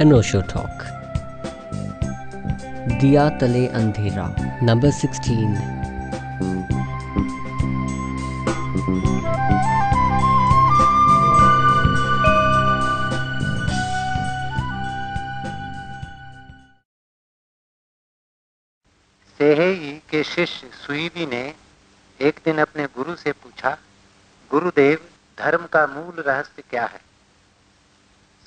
अनोशो talk दिया तले अंधेरा नंबर सिक्सटीन सेहेई के शिष्य सुईबी ने एक दिन अपने गुरु से पूछा गुरुदेव धर्म का मूल रहस्य क्या है?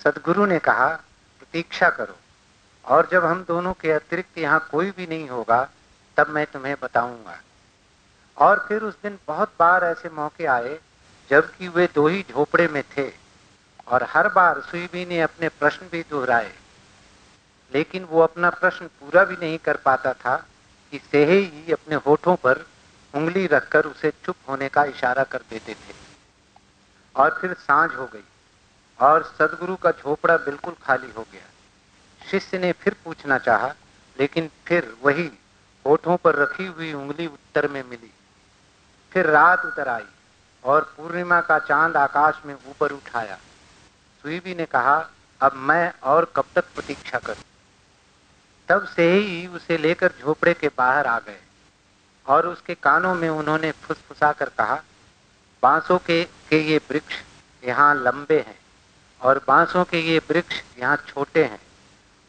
सदगुरु ने कहा प्रतीक्षा करो। और जब हम दोनों के अतिरिक्त यहाँ कोई भी नहीं होगा, तब मैं तुम्हें बताऊँगा। और फिर उस दिन बहुत बार ऐसे मौके आए, जबकि वे दो ही झोपड़े में थे, और हर बार सुईबी ने अपने प्रश्न भी दोहराए। लेकिन वो अपना प्रश्न पूरा भी नहीं कर पाता था कि सेहे ही अपने होठों पर उंगली रखकर उसे चुप होने का इशारा कर देते थे। और फिर साँझ हो गई। और सदगुरु का झोपड़ा बिल्कुल खाली हो गया। शिष्य ने फिर पूछना चाहा, लेकिन फिर वही होठों पर रखी हुई उंगली उत्तर में मिली। फिर रात उतर आई और पूर्णिमा का चाँद आकाश में ऊपर उठाया। सुईबी ने कहा, अब मैं और कब तक प्रतीक्षा करूँ? तब से ही उसे लेकर झोपड़े के बाहर आ गए और उसके कानों में उन्होंने फुसफुसा कर कहा, बांसों के के ये वृक्ष यहाँ लंबे हैं। और बांसों के ये वृक्ष यहाँ छोटे हैं।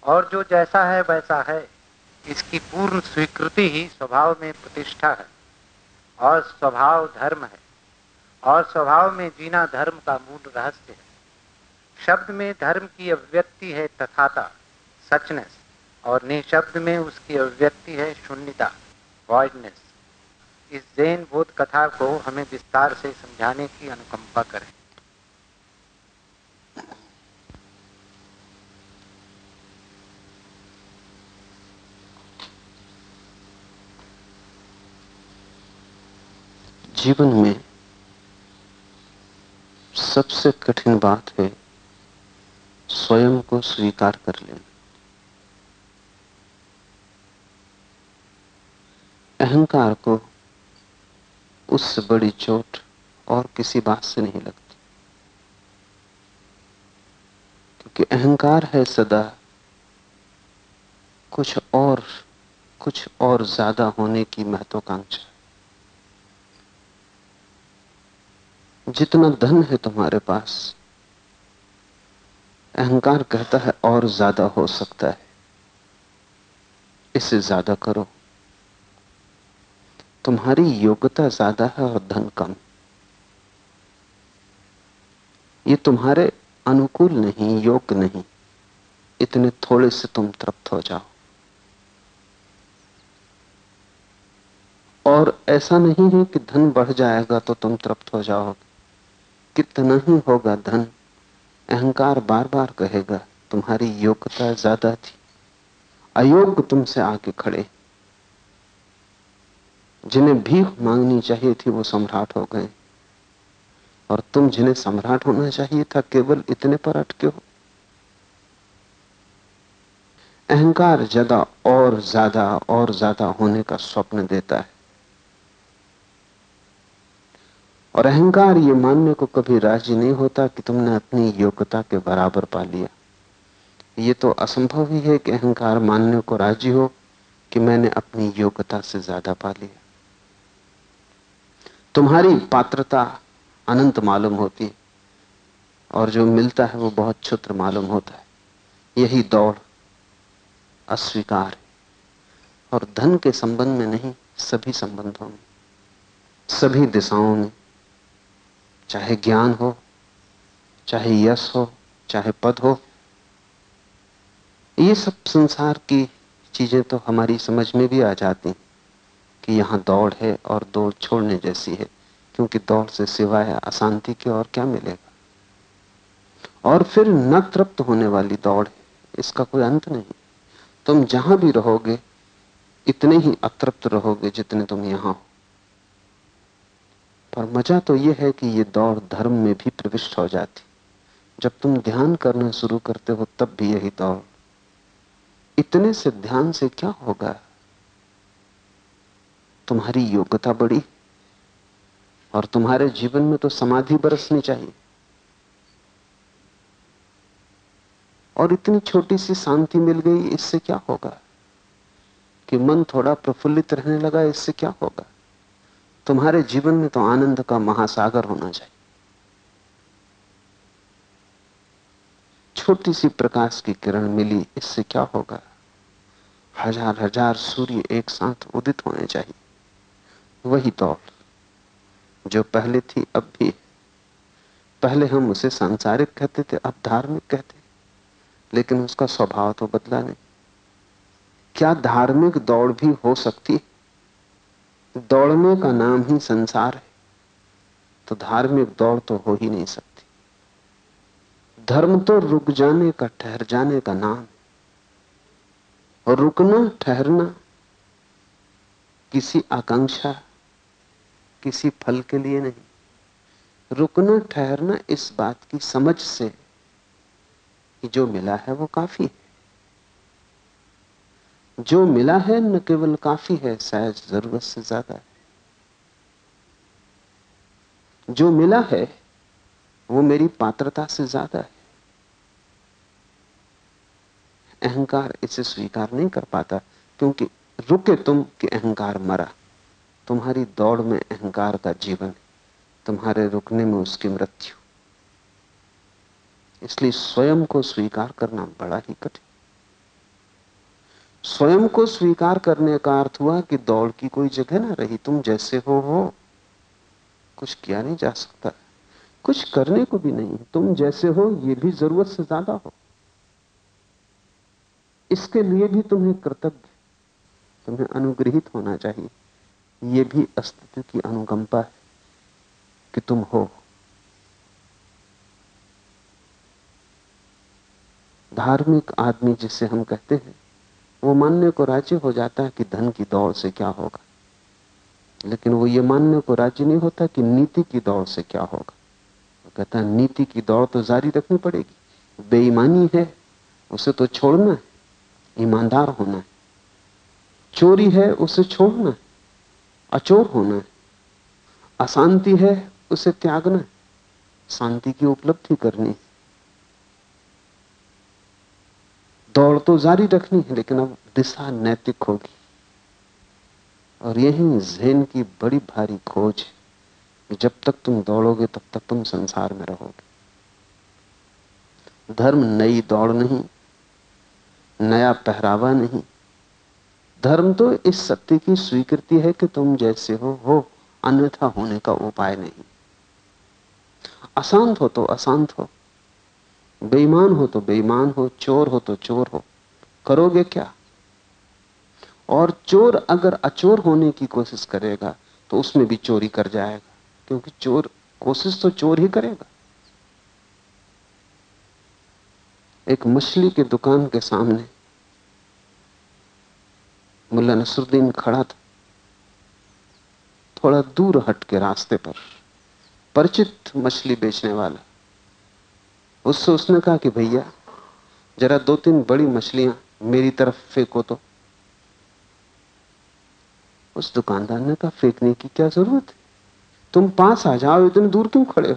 और जो जैसा है, वैसा है। इसकी पूर्ण स्वीकृति ही स्वभाव में प्रतिष्ठा है। और स्वभाव धर्म है। और स्वभाव में जीना धर्म का मूल रहस्य है। शब्द में धर्म की अभिव्यक्ति है तथाता, सचनेस। और निःशब्द में उसकी अभिव्यक्ति है शून्यता वॉइडनेस इस जैन बोध कथा को हमें विस्तार से समझाने की अनुकंपा करें। जीवन में सबसे कठिन बात है स्वयं को स्वीकार कर लेना। अहंकार को उससे बड़ी चोट और किसी बात से नहीं लगती। क्योंकि अहंकार है सदा कुछ और कुछ और ज़्यादा होने की महत्वाकांक्षा। जितना धन है तुम्हारे पास, अहंकार कहता है और ज़्यादा हो सकता है। इसे ज़्यादा करो। तुम्हारी योग्यता ज़्यादा है और धन कम। ये तुम्हारे अनुकूल नहीं, योग्य नहीं। इतने थोड़े से तुम तृप्त हो जाओ। और ऐसा नहीं है कि धन बढ़ जाएगा तो तुम तृप्त हो जाओगे। कितना ही होगा धन। अहंकार बार बार कहेगा, तुम्हारी योग्यता ज़्यादा थी। अयोग्य तुमसे आके खड़े। जिन्हें भीख मांगनी चाहिए थी, वो सम्राट हो गए। और तुम जिन्हें सम्राट होना चाहिए था, केवल इतने पर अटके हो। अहंकार ज़्यादा और ज़्यादा और ज़्यादा होने का स्वप्न देता है। और अहंकार ये मानने को कभी राज़ी नहीं होता कि तुमने अपनी योग्यता के बराबर पा लिया। ये तो असंभव ही है कि अहंकार मानने को राज़ी हो कि मैंने अपनी योग्यता से ज़्यादा पा लिया। तुम्हारी पात्रता अनंत मालूम होती है, और जो मिलता है वो बहुत क्षुद्र मालूम होता है। यही दौड़ अस्वीकार और धन के संबंध में नहीं, सभी संबंधों में, सभी दिशाओं में चाहे ज्ञान हो, चाहे यश हो, चाहे पद हो, ये सब संसार की चीज़ें तो हमारी समझ में भी आ जाती कि यहाँ दौड़ है और दौड़ छोड़ने जैसी है, क्योंकि दौड़ से सिवाय अशांति के और क्या मिलेगा? और फिर न तृप्त होने वाली दौड़ है, इसका कोई अंत नहीं। तुम जहाँ भी रहोगे, इतने ही अतृप्त रहोगे जितने तुम यहाँ हो। पर मज़ा तो यह है कि ये दौड़ धर्म में भी प्रविष्ट हो जाती। जब तुम ध्यान करना शुरू करते हो, तब भी यही दौड़। इतने से ध्यान से क्या होगा? तुम्हारी योग्यता बढ़ी। और तुम्हारे जीवन में तो समाधि बरसनी चाहिए। और इतनी छोटी सी शांति मिल गई, इससे क्या होगा? कि मन थोड़ा प्रफुल्लित रहने लगा, इससे क्या होगा? तुम्हारे जीवन में तो आनंद का महासागर होना चाहिए। छोटी सी प्रकाश की किरण मिली, इससे क्या होगा? हज़ार हज़ार सूर्य एक साथ उदित होने चाहिए। वही दौड़ जो पहले थी, अब भी पहले हम उसे सांसारिक कहते थे, अब धार्मिक कहते लेकिन उसका स्वभाव तो बदला नहीं। क्या धार्मिक दौड़ भी हो सकती है? दौड़ने का नाम ही संसार है। तो धार्मिक दौड़ तो हो ही नहीं सकती। धर्म तो रुक जाने का, ठहर जाने का नाम और रुकना, ठहरना किसी आकांक्षा, किसी फल के लिए नहीं। रुकना, ठहरना इस बात की समझ से कि जो मिला है वो काफ़ी है। जो मिला है, न केवल काफ़ी है, शायद ज़रूरत से ज़्यादा है। जो मिला है, वो मेरी पात्रता से ज़्यादा है। अहंकार इसे स्वीकार नहीं कर पाता, क्योंकि रुके तुम कि अहंकार मरा। तुम्हारी दौड़ में अहंकार का जीवन, तुम्हारे रुकने में उसकी मृत्यु। इसलिए स्वयं को स्वीकार करना बड़ा ही कठिन स्वयं को स्वीकार करने का अर्थ हुआ कि दौड़ की कोई जगह ना रही, तुम जैसे हो हो कुछ किया नहीं जा सकता। कुछ करने को भी नहीं, तुम जैसे हो ये भी ज़रूरत से ज़्यादा हो। इसके लिए भी तुम्हें कृतज्ञ, तुम्हें अनुग्रहित होना चाहिए। ये भी अस्तित्व की अनुकंपा है कि तुम हो। धार्मिक आदमी जिसे हम कहते हैं वो मानने को राज़ी हो जाता है कि धन की दौड़ से क्या होगा। लेकिन वो ये मानने को राज़ी नहीं होता कि नीति की दौड़ से क्या होगा। वो कहता है, नीति की दौड़ तो जारी रखनी पड़ेगी। बेईमानी है, उसे तो छोड़ना है, ईमानदार होना है। चोरी है, उसे छोड़ना है, अचोर होना है। अशांति है, उसे त्यागना है। शांति की उपलब्धि करनी दौड़ तो जारी रखनी है, लेकिन अब दिशा नैतिक होगी। और यही जैन की बड़ी भारी खोज कि जब तक तुम दौड़ोगे, तब तक तुम संसार में रहोगे। धर्म नई दौड़ नहीं, नया पहरावा नहीं। धर्म तो इस सत्य की स्वीकृति है कि तुम जैसे हो हो, अन्यथा होने का उपाय नहीं। अशांत हो तो अशांत हो। बेईमान हो तो बेईमान हो, चोर हो तो चोर हो। करोगे क्या? और चोर अगर अचोर होने की कोशिश करेगा तो उसमें भी चोरी कर जाएगा, क्योंकि चोर, कोशिश तो चोर ही करेगा। एक मछली की दुकान के सामने मुल्ला नसरुद्दीन खड़ा था। थोड़ा दूर हट के रास्ते पर परिचित मछली बेचने वाला उससे उसने कहा कि भैया, जरा दो तीन बड़ी मछलियाँ मेरी तरफ़ फेंको तो। उस दुकानदार ने कहा, फेंकने की क्या ज़रूरत है? तुम पास आ जाओ, इतने दूर क्यों खड़े हो?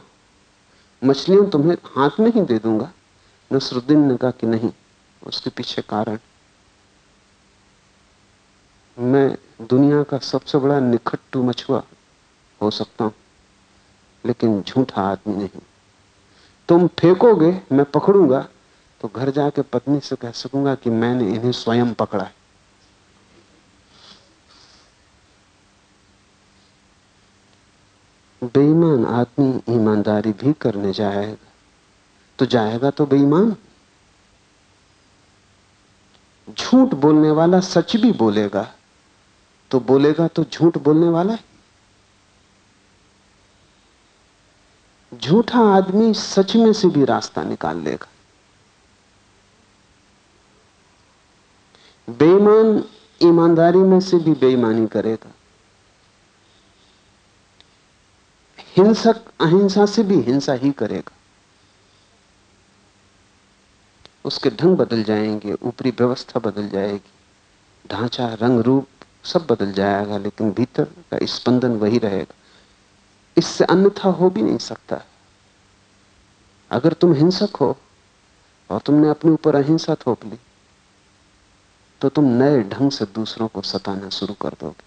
मछलियाँ तुम्हें हाथ में ही दे दूँगा। नसरुद्दीन ने कहा कि नहीं, उसके पीछे कारण। मैं दुनिया का सबसे बड़ा निखट्टू मछुआ हो सकता हूँ, लेकिन झूठा आदमी नहीं। तुम फेंकोगे, मैं पकड़ूँगा तो घर जाके पत्नी से कह सकूँगा कि मैंने इन्हें स्वयं पकड़ा है। बेईमान आदमी ईमानदारी भी करने जाएगा। तो जाएगा तो बेईमान। झूठ बोलने वाला सच भी बोलेगा तो बोलेगा तो झूठ बोलने वाला है। झूठा आदमी सच में से भी रास्ता निकाल लेगा। बेईमान ईमानदारी में से भी बेईमानी करेगा। हिंसक, अहिंसा से भी हिंसा ही करेगा। उसके ढंग बदल जाएँगे, ऊपरी व्यवस्था बदल जाएगी। ढांचा, रंग, रूप सब बदल जाएगा, लेकिन भीतर का स्पंदन वही रहेगा। इससे अन्यथा हो भी नहीं सकता। अगर तुम हिंसक हो और तुमने अपने ऊपर अहिंसा थोप ली तो तुम नए ढंग से दूसरों को सताना शुरू कर दोगे।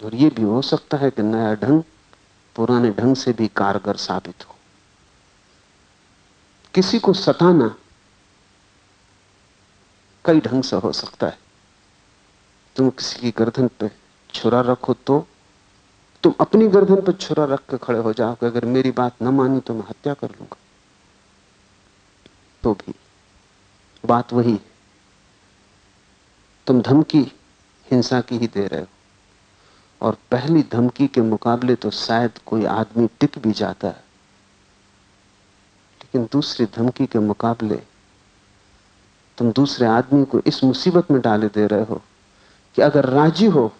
और ये भी हो सकता है कि नया ढंग पुराने ढंग से भी कारगर साबित हो। किसी को सताना कई ढंग से हो सकता है। तुम किसी की गर्दन पे छुरा रखो तो तुम अपनी गर्दन पर छुरा रख के खड़े हो जाओगे अगर मेरी बात न मानी तो मैं हत्या कर लूँगा। तो भी बात वही तुम धमकी, हिंसा की ही दे रहे हो। और पहली धमकी के मुकाबले तो शायद कोई आदमी टिक भी जाता है। लेकिन दूसरी धमकी के मुकाबले तुम दूसरे आदमी को इस मुसीबत में डाले दे रहे हो कि अगर राज़ी हो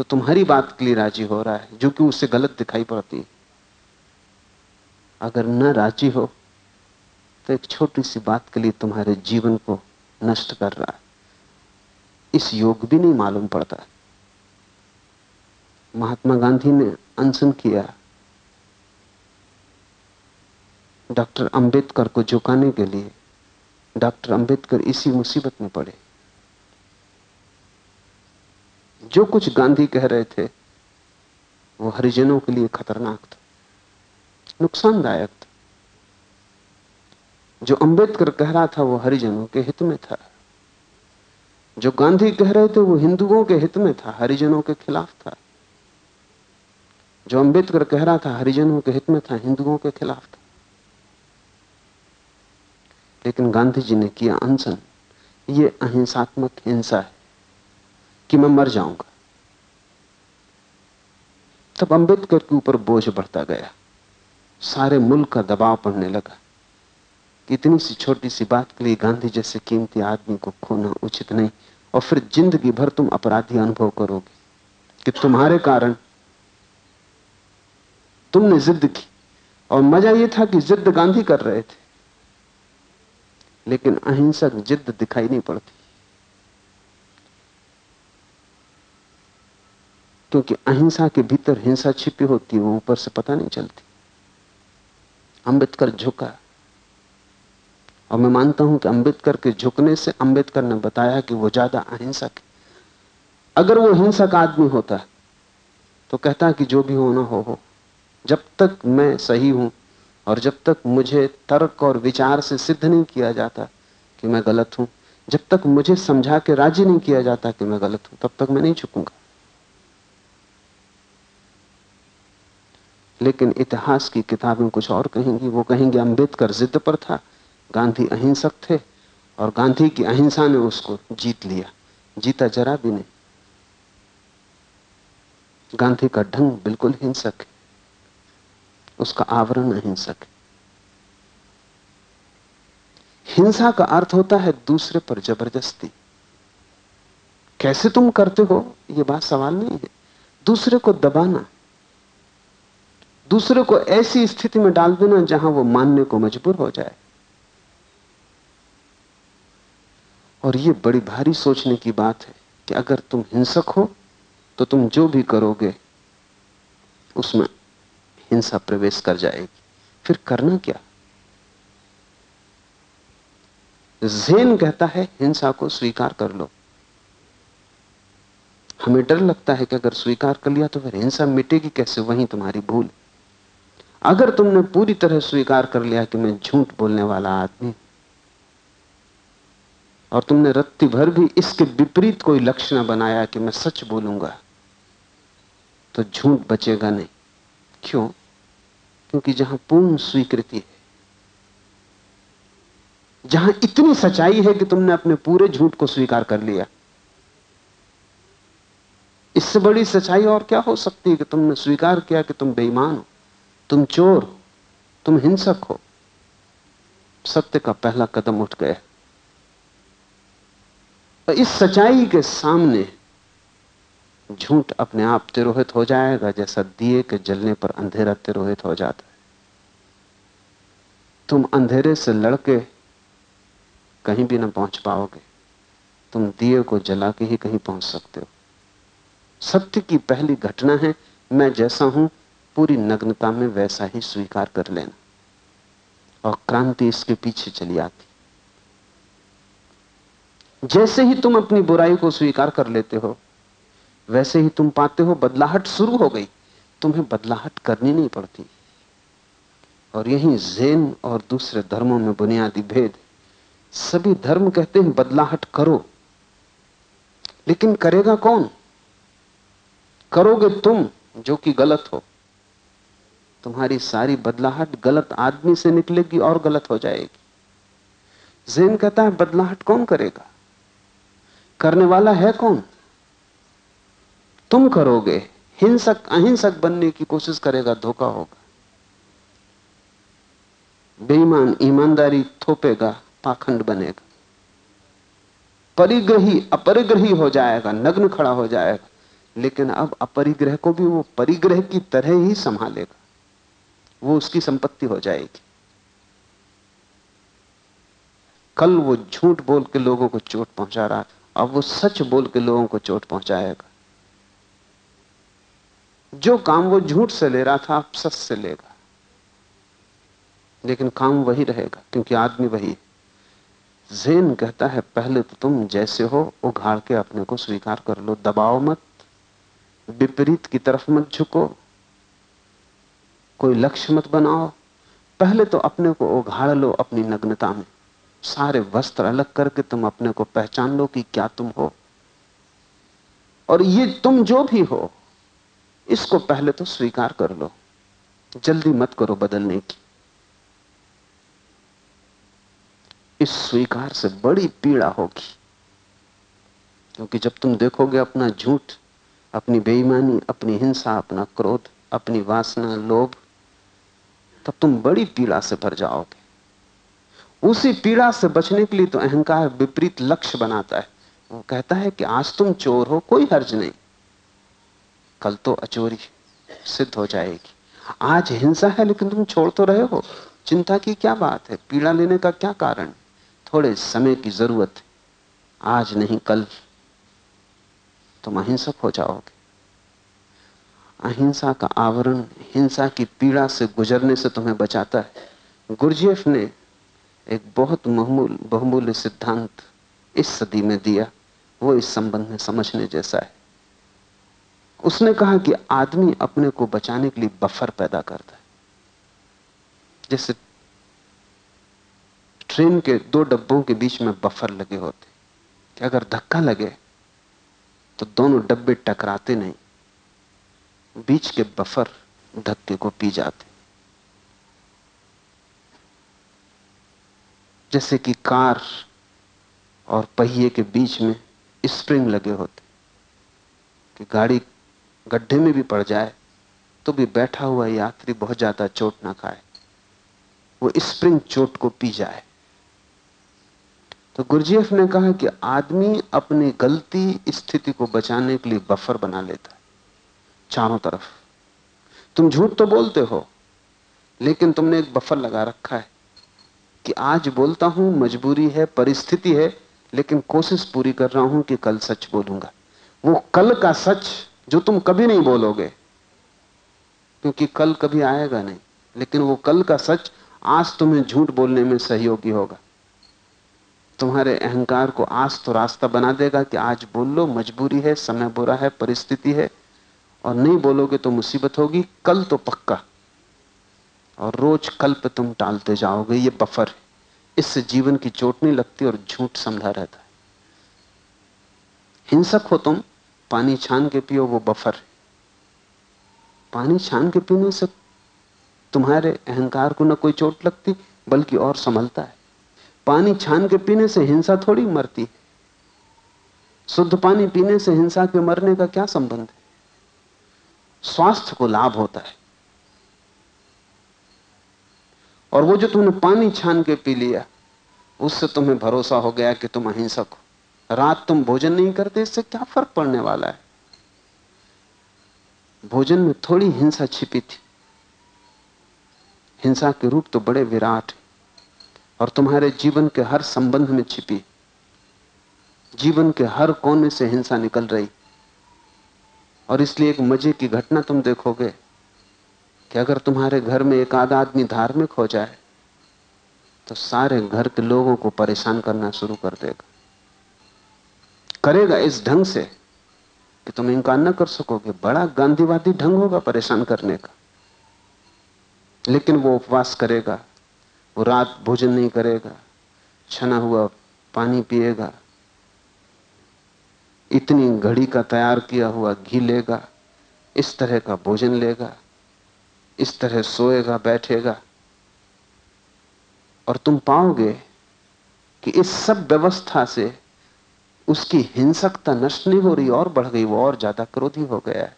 तो तुम्हारी बात के लिए राज़ी हो रहा है, जो कि उसे गलत दिखाई पड़ती है। अगर न राज़ी हो तो एक छोटी सी बात के लिए तुम्हारे जीवन को नष्ट कर रहा है। इस योग भी नहीं मालूम पड़ता। महात्मा गांधी ने अनशन किया। डॉक्टर अंबेडकर को झुकाने के लिए डॉक्टर अंबेडकर इसी मुसीबत में पड़े। जो कुछ गांधी कह रहे थे, वो हरिजनों के लिए खतरनाक था, नुकसानदायक था। जो अंबेडकर कह रहा था, वो हरिजनों के हित में था। जो गांधी कह रहे थे, वो हिंदुओं के हित में था, हरिजनों के खिलाफ था। जो अंबेडकर कह रहा था, हरिजनों के हित में था, हिंदुओं के खिलाफ था। लेकिन गांधी जी ने किया अनशन। ये अहिंसात्मक हिंसा है। कि मैं मर जाऊँगा। तब अंबेडकर के ऊपर बोझ बढ़ता गया। सारे मुल्क का दबाव पड़ने लगा। कि इतनी सी छोटी सी बात के लिए गांधी जैसे कीमती आदमी को खोना उचित नहीं, और फिर ज़िंदगी भर तुम अपराधी अनुभव करोगे कि तुम्हारे कारण तुमने जिद की। और मज़ा यह था कि जिद गांधी कर रहे थे। लेकिन अहिंसक जिद दिखाई नहीं पड़ती। क्योंकि अहिंसा के भीतर हिंसा छिपी होती है, वो ऊपर से पता नहीं चलती। अंबेडकर झुका। और मैं मानता हूँ कि अंबेडकर के झुकने से अंबेडकर ने बताया कि वो ज़्यादा अहिंसक है अगर वो हिंसक आदमी होता तो कहता कि जो भी होना हो हो। जब तक मैं सही हूँ और जब तक मुझे तर्क और विचार से सिद्ध नहीं किया जाता कि मैं गलत हूँ, जब तक मुझे समझा के राज़ी नहीं किया जाता कि मैं गलत हूँ, तब तक मैं नहीं झुकूँगा। लेकिन इतिहास की किताबें कुछ और कहेंगी। वो कहेंगे, अंबेडकर जिद पर था, गांधी अहिंसक थे और गांधी की अहिंसा ने उसको जीत लिया। जीता जरा भी नहीं। गांधी का ढंग बिल्कुल हिंसक है। उसका आवरण अहिंसक है। हिंसा का अर्थ होता है दूसरे पर ज़बरदस्ती। कैसे तुम करते हो? यह बात सवाल नहीं है। दूसरे को दबाना। दूसरे को ऐसी स्थिति में डाल देना जहाँ वो मानने को मजबूर हो जाए। और ये बड़ी भारी सोचने की बात है कि अगर तुम हिंसक हो तो तुम जो भी करोगे, उसमें हिंसा प्रवेश कर जाएगी। फिर करना क्या? जेन कहता है, हिंसा को स्वीकार कर लो। हमें डर लगता है कि अगर स्वीकार कर लिया तो फिर हिंसा मिटेगी कैसे? वहीं तुम्हारी भूल। अगर तुमने पूरी तरह स्वीकार कर लिया कि मैं झूठ बोलने वाला आदमी, और तुमने रत्ती भर भी इसके विपरीत कोई लक्ष्य न बनाया कि मैं सच बोलूँगा तो झूठ बचेगा नहीं। क्यों? क्योंकि जहाँ पूर्ण स्वीकृति है, जहाँ इतनी सच्चाई है कि तुमने अपने पूरे झूठ को स्वीकार कर लिया, इससे बड़ी सच्चाई और क्या हो सकती है कि तुमने स्वीकार किया कि तुम बेईमान हो? तुम चोर, तुम हिंसक हो। सत्य का पहला कदम उठ गया। और इस सच्चाई के सामने झूठ अपने आप तिरोहित हो जाएगा, जैसा दिए के जलने पर अंधेरा तिरोहित हो जाता है। तुम अंधेरे से लड़के कहीं भी ना पहुँच पाओगे। तुम दिए को जला के ही कहीं पहुँच सकते हो। सत्य की पहली घटना है, मैं जैसा हूँ पूरी नग्नता में वैसा ही स्वीकार कर लेना। और क्रांति इसके पीछे चली आती। जैसे ही तुम अपनी बुराई को स्वीकार कर लेते हो, वैसे ही तुम पाते हो बदलाहट शुरू हो गई। तुम्हें बदलाहट करनी नहीं पड़ती। और यही जैन और दूसरे धर्मों में बुनियादी भेद। सभी धर्म कहते हैं, बदलाहट करो। लेकिन करेगा कौन? करोगे तुम, जो कि गलत हो। तुम्हारी सारी बदलाहट गलत आदमी से निकलेगी और गलत हो जाएगी। जैन कहता है, बदलाहट कौन करेगा? करने वाला है कौन? तुम करोगे। हिंसक, अहिंसक बनने की कोशिश करेगा, धोखा होगा। बेईमान, ईमानदारी थोपेगा, पाखंड बनेगा। परिग्रही, अपरिग्रही हो जाएगा, नग्न खड़ा हो जाएगा। लेकिन अब अपरिग्रह को भी वो परिग्रह की तरह ही संभालेगा। वो उसकी संपत्ति हो जाएगी। कल वो झूठ बोल के लोगों को चोट पहुँचा रहा अब वो सच बोल के लोगों को चोट पहुंचाएगा। जो काम वो झूठ से ले रहा था, आप सच से लेगा। लेकिन काम वही रहेगा, क्योंकि आदमी वही जेन कहता है, पहले तो तुम जैसे हो, उघाड़ के अपने को स्वीकार कर लो दबाओ मत, विपरीत की तरफ़ मत झुको कोई लक्ष्य मत बनाओ। पहले तो अपने को उघाड़ लो अपनी नग्नता में। सारे वस्त्र अलग करके तुम अपने को पहचान लो कि क्या तुम हो। और ये तुम जो भी हो, इसको पहले तो स्वीकार कर लो। जल्दी मत करो बदलने की। इस स्वीकार से बड़ी पीड़ा होगी। क्योंकि जब तुम देखोगे अपना झूठ, अपनी बेईमानी, अपनी हिंसा, अपना क्रोध, अपनी वासना, लोभ तब तुम बड़ी पीड़ा से भर जाओगे। उसी पीड़ा से बचने के लिए तो अहंकार विपरीत लक्ष्य बनाता है। वो कहता है कि आज तुम चोर हो, कोई हर्ज नहीं। कल तो अचोरी सिद्ध हो जाएगी। आज हिंसा है, लेकिन तुम छोड़ तो रहे हो। चिंता की क्या बात है? पीड़ा लेने का क्या कारण? थोड़े समय की ज़रूरत है। आज नहीं, कल तुम अहिंसक हो जाओगे। अहिंसा का आवरण, हिंसा की पीड़ा से गुजरने से तुम्हें बचाता है। गुरजेफ ने एक बहुत महमूल, बहुमूल्य सिद्धांत इस सदी में दिया। वो इस संबंध में समझने जैसा है। उसने कहा कि आदमी अपने को बचाने के लिए बफर पैदा करता है। जैसे ट्रेन के दो डब्बों के बीच में बफर लगे होते। कि अगर धक्का लगे तो दोनों डब्बे टकराते नहीं। बीच के बफर धक्के को पी जाते। जैसे कि कार और पहिए के बीच में स्प्रिंग लगे होते, कि गाड़ी गड्ढे में भी पड़ जाए तो भी बैठा हुआ यात्री बहुत ज़्यादा चोट ना खाए। वो स्प्रिंग चोट को पी जाए। तो गुरजीएफ ने कहा कि आदमी अपनी गलती स्थिति को बचाने के लिए बफर बना लेता है। चारों तरफ़। तुम झूठ तो बोलते हो, लेकिन तुमने एक बफर लगा रखा है कि आज बोलता हूँ, मजबूरी है, परिस्थिति है, लेकिन कोशिश पूरी कर रहा हूँ कि कल सच बोलूँगा। वो कल का सच जो तुम कभी नहीं बोलोगे, क्योंकि कल कभी आएगा नहीं, लेकिन वो कल का सच आज तुम्हें झूठ बोलने में सहयोगी होगा। तुम्हारे अहंकार को आज तो रास्ता बना देगा कि आज बोल लो, मजबूरी है, समय बुरा है, परिस्थिति है और नहीं बोलोगे तो मुसीबत होगी, कल तो पक्का। और रोज कल पे तुम टालते जाओगे, ये बफर है। इससे जीवन की चोट नहीं लगती और झूठ समझा रहता है। हिंसक हो तुम, पानी छान के पियो, वो बफर है। पानी छान के पीने से तुम्हारे अहंकार को ना कोई चोट लगती, बल्कि और संभलता है। पानी छान के पीने से हिंसा थोड़ी मरती है। शुद्ध पानी पीने से हिंसा के मरने का क्या संबंध है? स्वास्थ्य को लाभ होता है। और वो जो तुमने पानी छान के पी लिया, उससे तुम्हें भरोसा हो गया कि तुम अहिंसक हो। रात तुम भोजन नहीं करते, इससे क्या फ़र्क पड़ने वाला है? भोजन में थोड़ी हिंसा छिपी थी। हिंसा के रूप तो बड़े विराट और तुम्हारे जीवन के हर संबंध में छिपी। जीवन के हर कोने से हिंसा निकल रही। और इसलिए एक मज़े की घटना तुम देखोगे कि अगर तुम्हारे घर में एक आधा आदमी धार्मिक हो जाए तो सारे घर के लोगों को परेशान करना शुरू कर देगा। करेगा इस ढंग से कि तुम इनकार न कर सकोगे। बड़ा गांधीवादी ढंग होगा परेशान करने का। लेकिन वो उपवास करेगा, वो रात भोजन नहीं करेगा, छना हुआ पानी पिएगा इतनी घड़ी का तैयार किया हुआ घी लेगा, इस तरह का भोजन लेगा, इस तरह सोएगा, बैठेगा। और तुम पाओगे कि इस सब व्यवस्था से उसकी हिंसकता नष्ट नहीं हो रही, और बढ़ गई, वो और ज़्यादा क्रोधी हो गया है।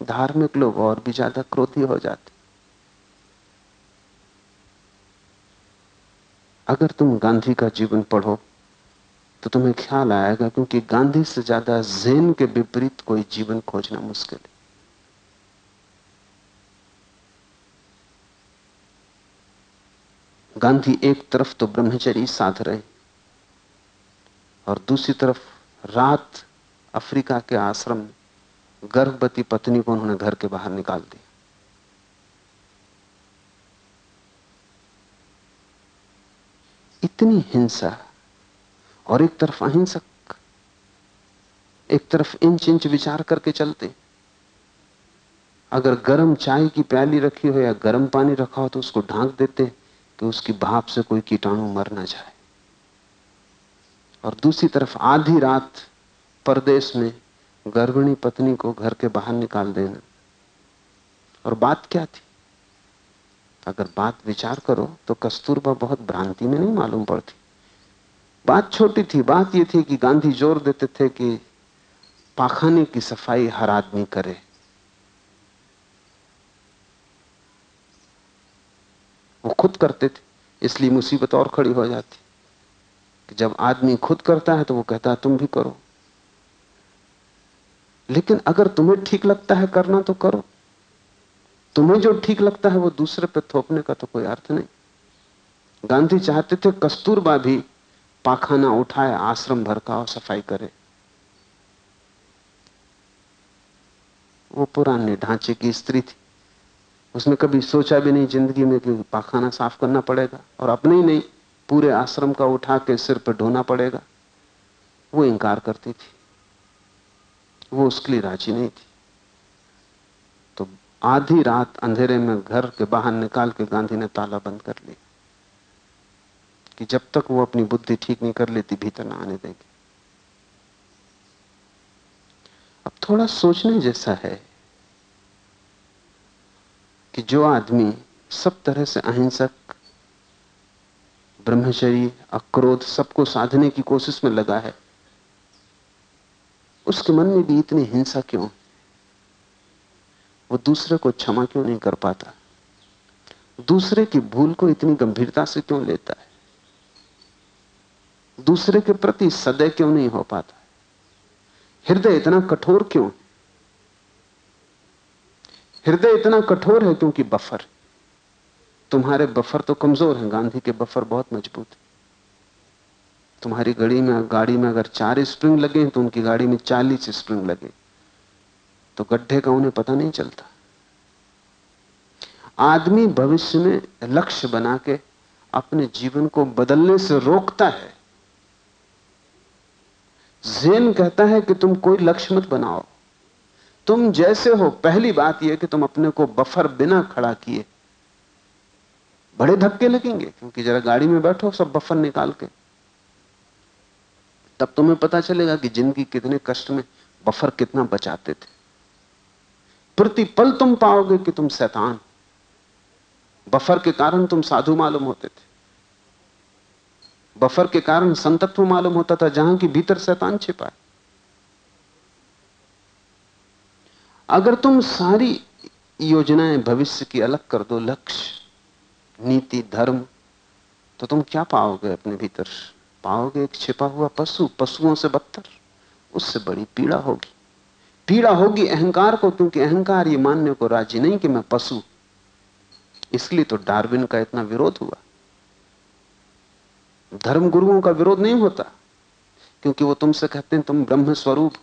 धार्मिक लोग और भी ज़्यादा क्रोधी हो जाते। अगर तुम गांधी का जीवन पढ़ो तो तुम्हें ख्याल आएगा क्योंकि गांधी से ज़्यादा जैन के विपरीत कोई जीवन खोजना मुश्किल है। गांधी एक तरफ़ तो ब्रह्मचरी साध रहे और दूसरी तरफ़ रात अफ्रीका के आश्रम में गर्भवती पत्नी को उन्होंने घर के बाहर निकाल दिया। इतनी हिंसा और एक तरफ़ अहिंसक, एक तरफ़ इंच इंच विचार करके चलते। अगर गर्म चाय की प्याली रखी हो या गर्म पानी रखा हो तो उसको ढांक देते कि उसकी भाप से कोई कीटाणु मर ना जाए। और दूसरी तरफ़ आधी रात परदेश में गर्भिणी पत्नी को घर के बाहर निकाल देना। और बात क्या थी? अगर बात विचार करो तो कस्तूरबा बहुत भ्रांति में नहीं मालूम पड़ती। बात छोटी थी, बात यह थी कि गांधी ज़ोर देते थे कि पाखाने की सफ़ाई हर आदमी करे। वो खुद करते थे, इसलिए मुसीबत और खड़ी हो जाती। कि जब आदमी खुद करता है तो वो कहता है, तुम भी करो। लेकिन अगर तुम्हें ठीक लगता है करना तो करो। तुम्हें जो ठीक लगता है वो दूसरे पे थोपने का तो कोई अर्थ नहीं। गांधी चाहते थे कस्तूरबा भी पाखाना उठाए, आश्रम भर का और सफ़ाई करे। वो पुराने ढांचे की स्त्री थी। उसने कभी सोचा भी नहीं ज़िंदगी में कि पाखाना साफ़ करना पड़ेगा और अपने ही नहीं, पूरे आश्रम का उठा के सिर पर ढोना पड़ेगा। वो इंकार करती थी। वो उसके लिए राज़ी नहीं थी। तो आधी रात अंधेरे में घर के बाहर निकाल के गांधी ने ताला बंद कर लिया। कि जब तक वो अपनी बुद्धि ठीक नहीं कर लेती, भीतर ना आने देगी। अब थोड़ा सोचने जैसा है कि जो आदमी सब तरह से अहिंसक ब्रह्मचरी अक्रोध, सबको साधने की कोशिश में लगा है, उसके मन में भी इतनी हिंसा क्यों? वो दूसरे को क्षमा क्यों नहीं कर पाता? दूसरे की भूल को इतनी गंभीरता से क्यों लेता है? दूसरे के प्रति सदैव क्यों नहीं हो पाता? हृदय इतना कठोर क्यों? हृदय इतना कठोर है क्योंकि बफर। तुम्हारे बफर तो कमज़ोर हैं। गांधी के बफर बहुत मज़बूत है। तुम्हारी गाड़ी में गाड़ी में अगर चार स्प्रिंग लगे तो उनकी गाड़ी में चालीस स्प्रिंग लगे तो गड्ढे का उन्हें पता नहीं चलता। आदमी भविष्य में लक्ष्य बना के अपने जीवन को बदलने से रोकता है। जेन कहता है कि तुम कोई लक्ष्य मत बनाओ। तुम जैसे हो, पहली बात यह कि तुम अपने को बफर बिना खड़ा किए। बड़े धक्के लगेंगे, क्योंकि जरा गाड़ी में बैठो, सब बफर निकाल के। तब तुम्हें पता चलेगा कि ज़िंदगी कितने कष्ट में बफर कितना बचाते थे। प्रतिपल तुम पाओगे कि तुम शैतान। बफर के कारण तुम साधु मालूम होते थे। बफर के कारण संतत्व मालूम होता था, जहाँ की भीतर शैतान छिपा है। अगर तुम सारी योजनाएँ भविष्य की अलग कर दो, लक्ष्य, नीति, धर्म तो तुम क्या पाओगे अपने भीतर? पाओगे एक छिपा हुआ पशु, पशुओं से बदतर, उससे बड़ी पीड़ा होगी। पीड़ा होगी अहंकार को, क्योंकि अहंकार ये मानने को राज़ी नहीं कि मैं पशु। इसलिए तो डार्विन का इतना विरोध हुआ। धर्म गुरुओं का विरोध नहीं होता, क्योंकि वो तुमसे कहते हैं, तुम ब्रह्म स्वरूप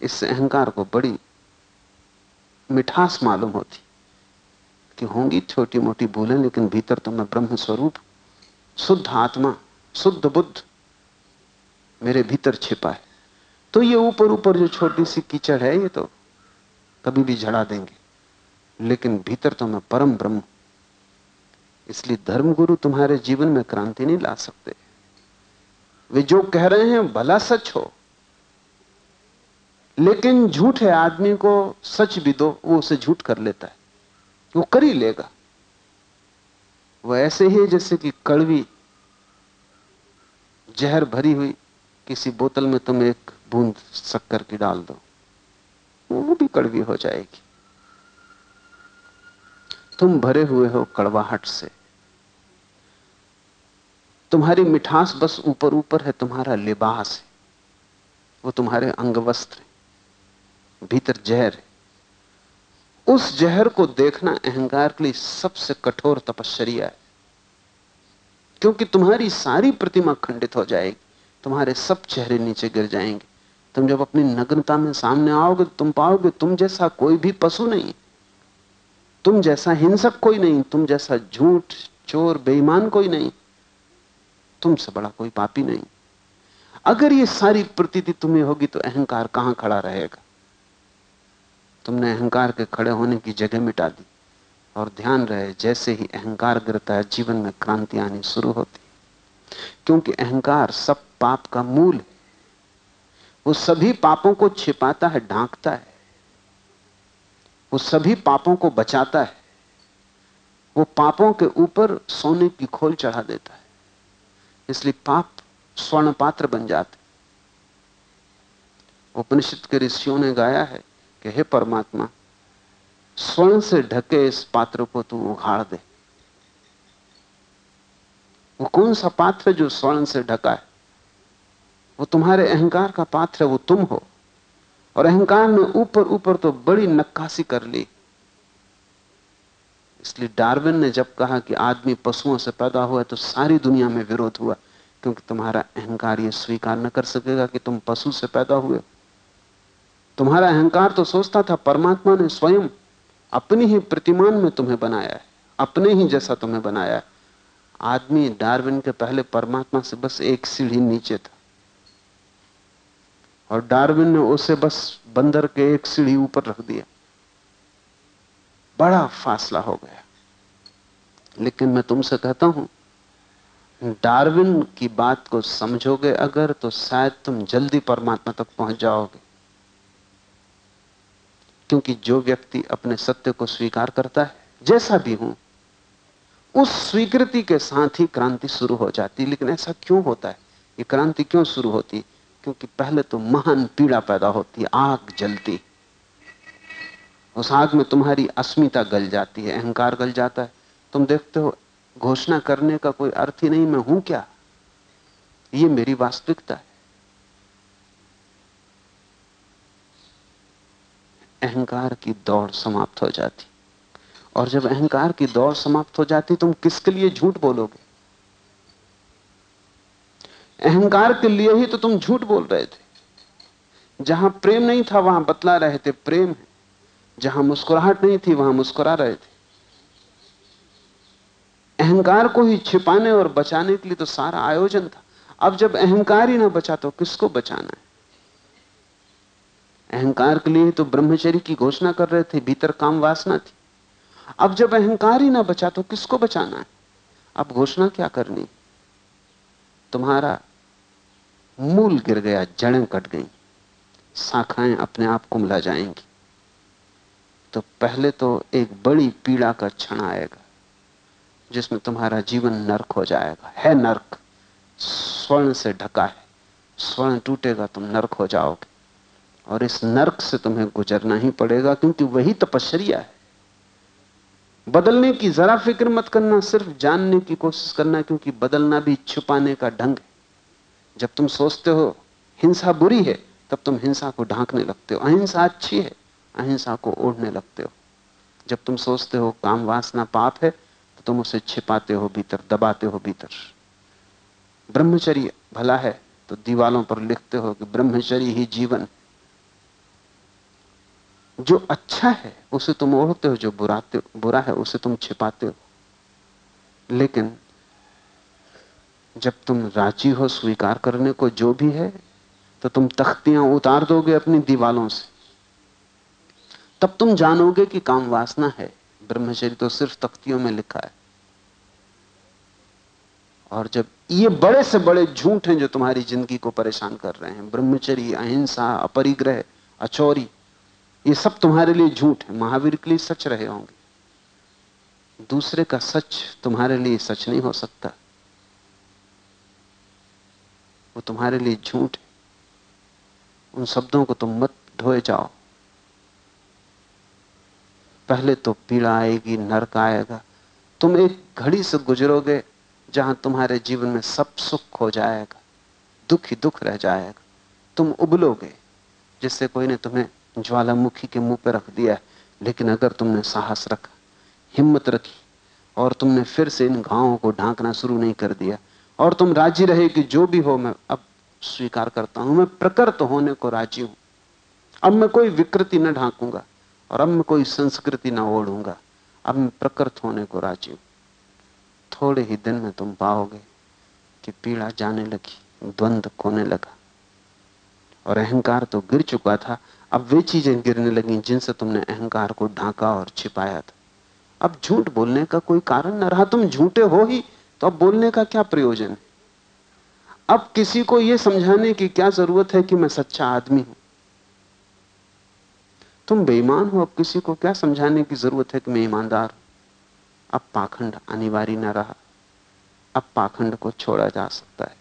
इससे अहंकार को बड़ी मिठास मालूम होती कि होंगी छोटी मोटी भूलें, लेकिन भीतर तो मैं ब्रह्म स्वरूप शुद्ध आत्मा, शुद्ध बुद्ध मेरे भीतर छिपा है। तो ये ऊपर ऊपर जो छोटी सी कीचड़ है, ये तो कभी भी झड़ा देंगे। लेकिन भीतर तो मैं परम ब्रह्म इसलिए धर्मगुरु तुम्हारे जीवन में क्रांति नहीं ला सकते। वे जो कह रहे हैं, भला सच हो। लेकिन झूठ आदमी को सच भी दो, वो उसे झूठ कर लेता है। वो कर ही लेगा। वो ऐसे ही जैसे कि कड़वी जहर भरी हुई किसी बोतल में तुम एक बूंद शक्कर की डाल दो। वो भी कड़वी हो जाएगी। तुम भरे हुए हो कड़वाहट से। तुम्हारी मिठास बस ऊपर ऊपर है, तुम्हारा लिबास है। वो तुम्हारे अंग वस्त्र भीतर जहर है। उस जहर को देखना अहंकार के लिए सबसे कठोर तपश्चर्या है। क्योंकि तुम्हारी सारी प्रतिमा खंडित हो जाएगी, तुम्हारे सब चेहरे नीचे गिर जाएँगे। तुम जब अपनी नग्नता में सामने आओगे तो तुम पाओगे, तुम जैसा कोई भी पशु नहीं तुम जैसा हिंसक कोई नहीं, तुम जैसा झूठ, चोर, बेईमान कोई नहीं। तुमसे बड़ा कोई पापी नहीं। अगर ये सारी प्रतीति तुम्हें होगी तो अहंकार कहाँ खड़ा रहेगा? तुमने अहंकार के खड़े होने की जगह मिटा दी और ध्यान रहे, जैसे ही अहंकार गिरता है, जीवन में क्रांति आनी शुरू होती क्योंकि अहंकार सब पाप का मूल है। वो सभी पापों को छिपाता है, ढांकता है। वो सभी पापों को बचाता है। वो पापों के ऊपर सोने की खोल चढ़ा देता है। इसलिए पाप स्वर्ण पात्र बन जाते। उपनिषद के ऋषियों ने गाया है कि हे परमात्मा, स्वर्ण से ढके इस पात्र को तू उघाड़ दे। वो कौन सा पात्र जो स्वर्ण से ढका है? वो तुम्हारे अहंकार का पात्र है, वो तुम हो। और अहंकार ने ऊपर ऊपर तो बड़ी नक्काशी कर ली। इसलिए डार्विन ने जब कहा कि आदमी पशुओं से पैदा हुआ तो सारी दुनिया में विरोध हुआ, क्योंकि तुम्हारा अहंकार यह स्वीकार न कर सकेगा कि तुम पशु से पैदा हुए तुम्हारा अहंकार तो सोचता था, परमात्मा ने स्वयं अपनी ही प्रतिमान में तुम्हें बनाया है, अपने ही जैसा तुम्हें बनाया है। आदमी डार्विन के पहले परमात्मा से बस एक सीढ़ी नीचे था। और डार्विन ने उसे बस बंदर के एक सीढ़ी ऊपर रख दिया। बड़ा फासला हो गया। लेकिन मैं तुमसे कहता हूँ, डार्विन की बात को समझोगे अगर तो शायद तुम जल्दी परमात्मा तक पहुँच जाओगे। क्योंकि जो व्यक्ति अपने सत्य को स्वीकार करता है, जैसा भी हूँ, उस स्वीकृति के साथ ही क्रांति शुरू हो जाती। लेकिन ऐसा क्यों होता है? ये क्रांति क्यों शुरू होती? क्योंकि पहले तो महान पीड़ा पैदा होती, आग जलती। उस आग में तुम्हारी अस्मिता गल जाती है, अहंकार गल जाता है। तुम देखते हो, घोषणा करने का कोई अर्थ ही नहीं, मैं हूँ क्या? ये मेरी वास्तविकता है। अहंकार की दौड़ समाप्त हो जाती। और जब अहंकार की दौड़ समाप्त हो जाती, तुम किसके लिए झूठ बोलोगे? अहंकार के लिए ही तो तुम झूठ बोल रहे थे। जहाँ प्रेम नहीं था, वहाँ बतला रहे थे, प्रेम है। जहाँ मुस्कुराहट नहीं थी, वहाँ मुस्कुरा रहे थे। अहंकार को ही छिपाने और बचाने के लिए तो सारा आयोजन था। अब जब अहंकार ही ना बचा तो किसको बचाना है? अहंकार के लिए तो ब्रह्मचर्य की घोषणा कर रहे थे, भीतर काम वासना थी। अब जब अहंकार ही ना बचा तो किसको बचाना है? अब घोषणा क्या करनी? तुम्हारा मूल गिर गया, जड़ें कट गई। शाखाएँ अपने आप कुमला जाएँगी। तो पहले तो एक बड़ी पीड़ा का क्षण आएगा, जिसमें तुम्हारा जीवन नरक हो जाएगा। है नरक, स्वर्ण से ढका है, स्वर्ण टूटेगा, तुम नरक हो जाओगे। और इस नरक से तुम्हें गुजरना ही पड़ेगा, क्योंकि वही तपश्चर्या है। बदलने की जरा फ़िक्र मत करना, सिर्फ़ जानने की कोशिश करना, क्योंकि बदलना भी छुपाने का ढंग है। जब तुम सोचते हो हिंसा बुरी है, तब तुम हिंसा को ढांकने लगते हो। अहिंसा अच्छी है अहिंसा को ओढ़ने लगते हो। जब तुम सोचते हो काम वासना पाप है तो तुम उसे छिपाते हो भीतर, दबाते हो भीतर। ब्रह्मचर्य भला है तो दीवालों पर लिखते हो कि ब्रह्मचर्य ही जीवन। जो अच्छा है, उसे तुम ओढ़ते हो, जो बुराते, बुरा है, उसे तुम छिपाते हो। लेकिन जब तुम राज़ी हो स्वीकार करने को जो भी है तो तुम तख्तियाँ उतार दोगे अपनी दीवालों से। तब तुम जानोगे कि काम वासना है। ब्रह्मचर्य तो सिर्फ़ तख्तियों में लिखा है। और जब ये बड़े से बड़े झूठ हैं जो तुम्हारी ज़िंदगी को परेशान कर रहे हैं, ब्रह्मचर्य, अहिंसा, अपरिग्रह, अचौरी, ये सब तुम्हारे लिए झूठ है। महावीर के लिए सच रहे होंगे। दूसरे का सच तुम्हारे लिए सच नहीं हो सकता। वो तुम्हारे लिए झूठ है। उन शब्दों को तुम मत ढोए जाओ। पहले तो पीड़ा आएगी, नरक आएगा। तुम एक घड़ी से गुजरोगे जहाँ तुम्हारे जीवन में सब सुख हो जाएगा, दुख ही दुख रह जाएगा। तुम उबलोगे, जिससे कोई ने तुम्हें ज्वालामुखी के मुँह पर रख दिया लेकिन अगर तुमने साहस रखा, हिम्मत रखी, और तुमने फिर से इन घावों को ढांकना शुरू नहीं कर दिया, और तुम राज़ी रहे कि जो भी हो, मैं अब स्वीकार करता हूँ, मैं प्रकृत होने को राज़ी हूँ। अब मैं कोई विकृति न ढांकूँगा। और अब मैं कोई संस्कृति ना ओढ़ूँगा। अब मैं प्रकृत होने को राज़ी हूँ। थोड़े ही दिन में तुम पाओगे कि पीड़ा जाने लगी, द्वंद खोने लगा। और अहंकार तो गिर चुका था, अब वे चीज़ें गिरने लगी जिनसे तुमने अहंकार को ढांका और छिपाया था। अब झूठ बोलने का कोई कारण न रहा, तुम झूठे हो ही तो अब बोलने का क्या प्रयोजन? अब किसी को यह समझाने की क्या ज़रूरत है कि मैं सच्चा आदमी हूँ? तुम बेईमान हो, अब किसी को क्या समझाने की ज़रूरत है कि मैं ईमानदार? अब पाखंड अनिवार्य न रहा। अब पाखंड को छोड़ा जा सकता है।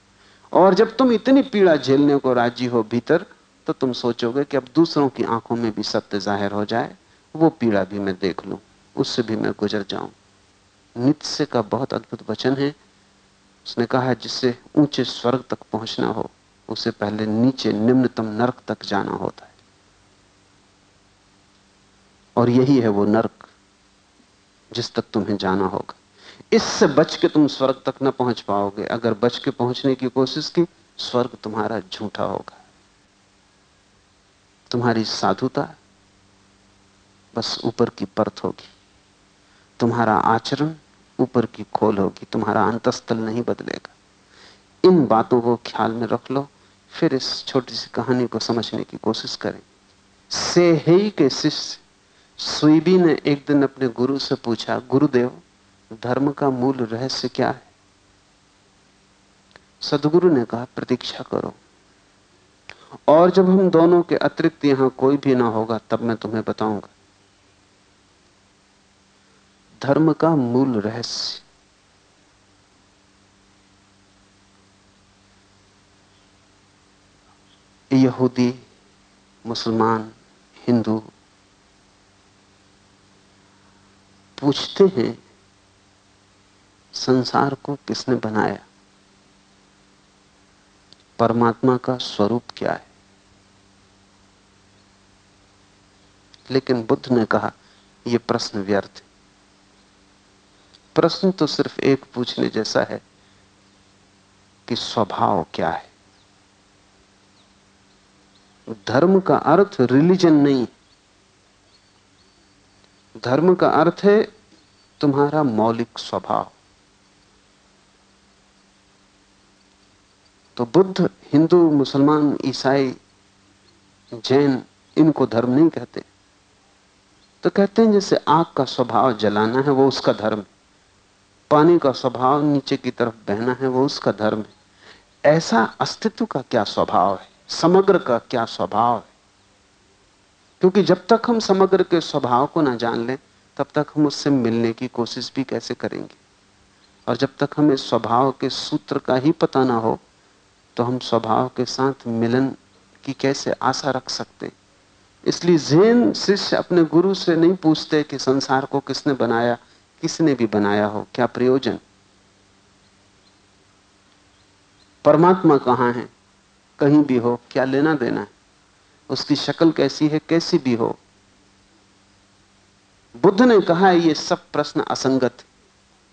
और जब तुम इतनी पीड़ा झेलने को राज़ी हो भीतर तो तुम सोचोगे कि अब दूसरों की आँखों में भी सत्य ज़ाहिर हो जाए, वो पीड़ा भी मैं देख लूँ, उससे भी मैं गुजर जाऊँ। नित्य का बहुत अद्भुत वचन है। उसने कहा, जिससे ऊँचे स्वर्ग तक पहुँचना हो, उसे पहले नीचे निम्नतम नरक तक जाना होता है। और यही है वो नरक, जिस तक तुम्हें जाना होगा। इससे बच के तुम स्वर्ग तक न पहुँच पाओगे। अगर बच के पहुँचने की कोशिश की, स्वर्ग तुम्हारा झूठा होगा। तुम्हारी साधुता बस ऊपर की परत होगी। तुम्हारा आचरण ऊपर की खोल होगी। तुम्हारा अंतस्थल नहीं बदलेगा। इन बातों को ख्याल में रख लो। फिर इस छोटी सी कहानी को समझने की कोशिश करें। से ही के शिष्य सुईबी ने एक दिन अपने गुरु से पूछा, गुरुदेव, धर्म का मूल रहस्य क्या है? सदगुरु ने कहा, प्रतीक्षा करो। और जब हम दोनों के अतिरिक्त यहाँ कोई भी ना होगा, तब मैं तुम्हें बताऊँगा। धर्म का मूल रहस्य। यहूदी, मुसलमान, हिंदू पूछते हैं, संसार को किसने बनाया? परमात्मा का स्वरूप क्या है? लेकिन बुद्ध ने कहा यह प्रश्न व्यर्थ प्रश्न तो सिर्फ़ एक पूछने जैसा है कि स्वभाव क्या है। धर्म का अर्थ रिलीजन नहीं धर्म का अर्थ है तुम्हारा मौलिक स्वभाव। तो बुद्ध, हिंदू, मुसलमान, ईसाई, जैन, इनको धर्म नहीं कहते। तो कहते हैं जैसे आग का स्वभाव जलाना है, वो उसका धर्म पानी का स्वभाव नीचे की तरफ़ बहना है, वो उसका धर्म है। ऐसा अस्तित्व का क्या स्वभाव है? समग्र का क्या स्वभाव है? क्योंकि जब तक हम समग्र के स्वभाव को ना जान लें, तब तक हम उससे मिलने की कोशिश भी कैसे करेंगे? और जब तक हमें स्वभाव के सूत्र का ही पता ना हो तो हम स्वभाव के साथ मिलन की कैसे आशा रख सकते हैं? इसलिए जैन शिष्य अपने गुरु से नहीं पूछते कि संसार को किसने बनाया, किसने भी बनाया हो, क्या प्रयोजन? परमात्मा कहाँ है? कहीं भी हो, क्या लेना देना है? उसकी शक्ल कैसी है, कैसी भी हो। बुद्ध ने कहा है ये सब प्रश्न असंगत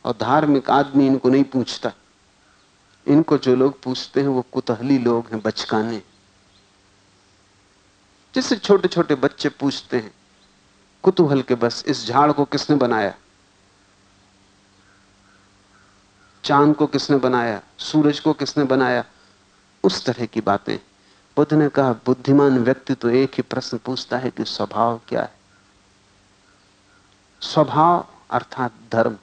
और धार्मिक आदमी इनको नहीं पूछता। इनको जो लोग पूछते हैं, वो कुतहली लोग हैं, बचकाने। जिससे छोटे छोटे बच्चे पूछते हैं, कुतूहल के बस, इस झाड़ को किसने बनाया? चाँद को किसने बनाया? सूरज को किसने बनाया? उस तरह की बातें। बुद्ध ने कहा, बुद्धिमान व्यक्ति तो एक ही प्रश्न पूछता है कि स्वभाव क्या है? स्वभाव अर्थात धर्म।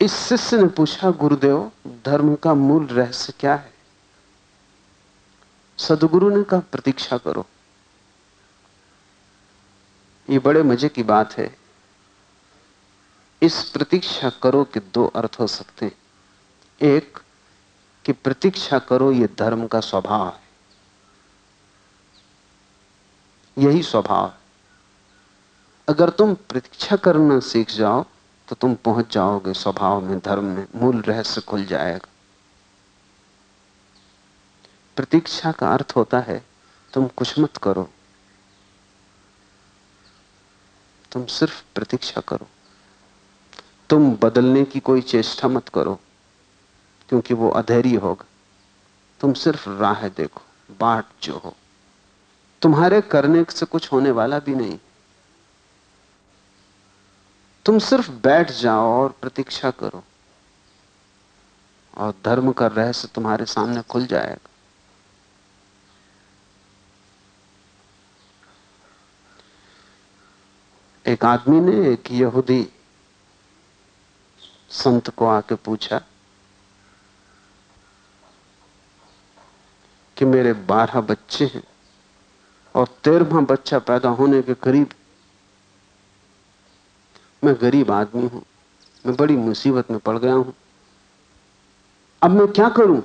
इस शिष्य ने पूछा, गुरुदेव, धर्म का मूल रहस्य क्या है? सदगुरु ने कहा, प्रतीक्षा करो। ये बड़े मज़े की बात है। इस प्रतीक्षा करो के दो अर्थ हो सकते हैं। एक कि प्रतीक्षा करो ये धर्म का स्वभाव है। यही स्वभाव अगर तुम प्रतीक्षा करना सीख जाओ तो तुम पहुँच जाओगे, स्वभाव में, धर्म में, मूल रहस्य खुल जाएगा। प्रतीक्षा का अर्थ होता है, तुम कुछ मत करो। तुम सिर्फ़ प्रतीक्षा करो। तुम बदलने की कोई चेष्टा मत करो। क्योंकि वो अधैर्य होगा तुम सिर्फ़ राह देखो, बाट जो हो तुम्हारे करने से कुछ होने वाला भी नहीं। तुम सिर्फ़ बैठ जाओ और प्रतीक्षा करो। और धर्म का रहस्य तुम्हारे सामने खुल जाएगा। एक आदमी ने एक यहूदी संत को आके पूछा कि मेरे बारह बच्चे हैं और तेरहवा बच्चा पैदा होने के करीब मैं गरीब आदमी हूँ, मैं बड़ी मुसीबत में पड़ गया हूँ। अब मैं क्या करूँ?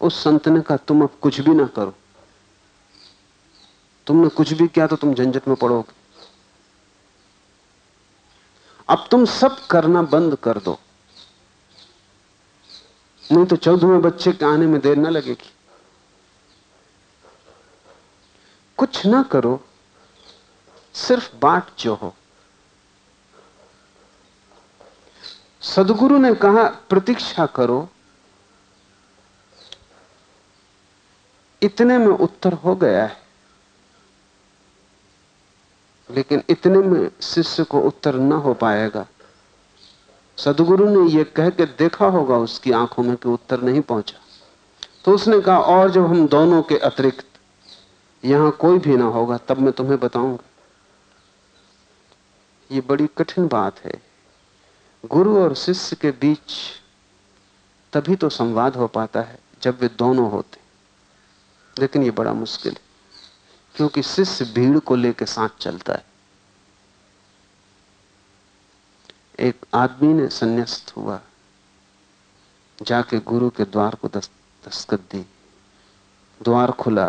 उस संत ने कहा, तुम अब कुछ भी ना करो। तुमने कुछ भी किया तो तुम झंझट में पड़ोगे। अब तुम सब करना बंद कर दो। नहीं तो चौदहवें बच्चे के आने में देर ना लगेगी। कुछ ना करो, सिर्फ़ बाट जो हो। सदगुरु ने कहा, प्रतीक्षा करो, इतने में उत्तर हो गया है। लेकिन इतने में शिष्य को उत्तर न हो पाएगा। सदगुरु ने यह कह के देखा होगा उसकी आँखों में कि उत्तर नहीं पहुँचा। तो उसने कहा, और जब हम दोनों के अतिरिक्त यहाँ कोई भी ना होगा तब मैं तुम्हें बताऊँगा। ये बड़ी कठिन बात है। गुरु और शिष्य के बीच तभी तो संवाद हो पाता है जब वे दोनों होते लेकिन ये बड़ा मुश्किल है क्योंकि शिष्य भीड़ को लेकर साथ चलता है। एक आदमी ने संन्यास्त हुआ जाके गुरु के द्वार को दस, दस्तक दी। द्वार खुला।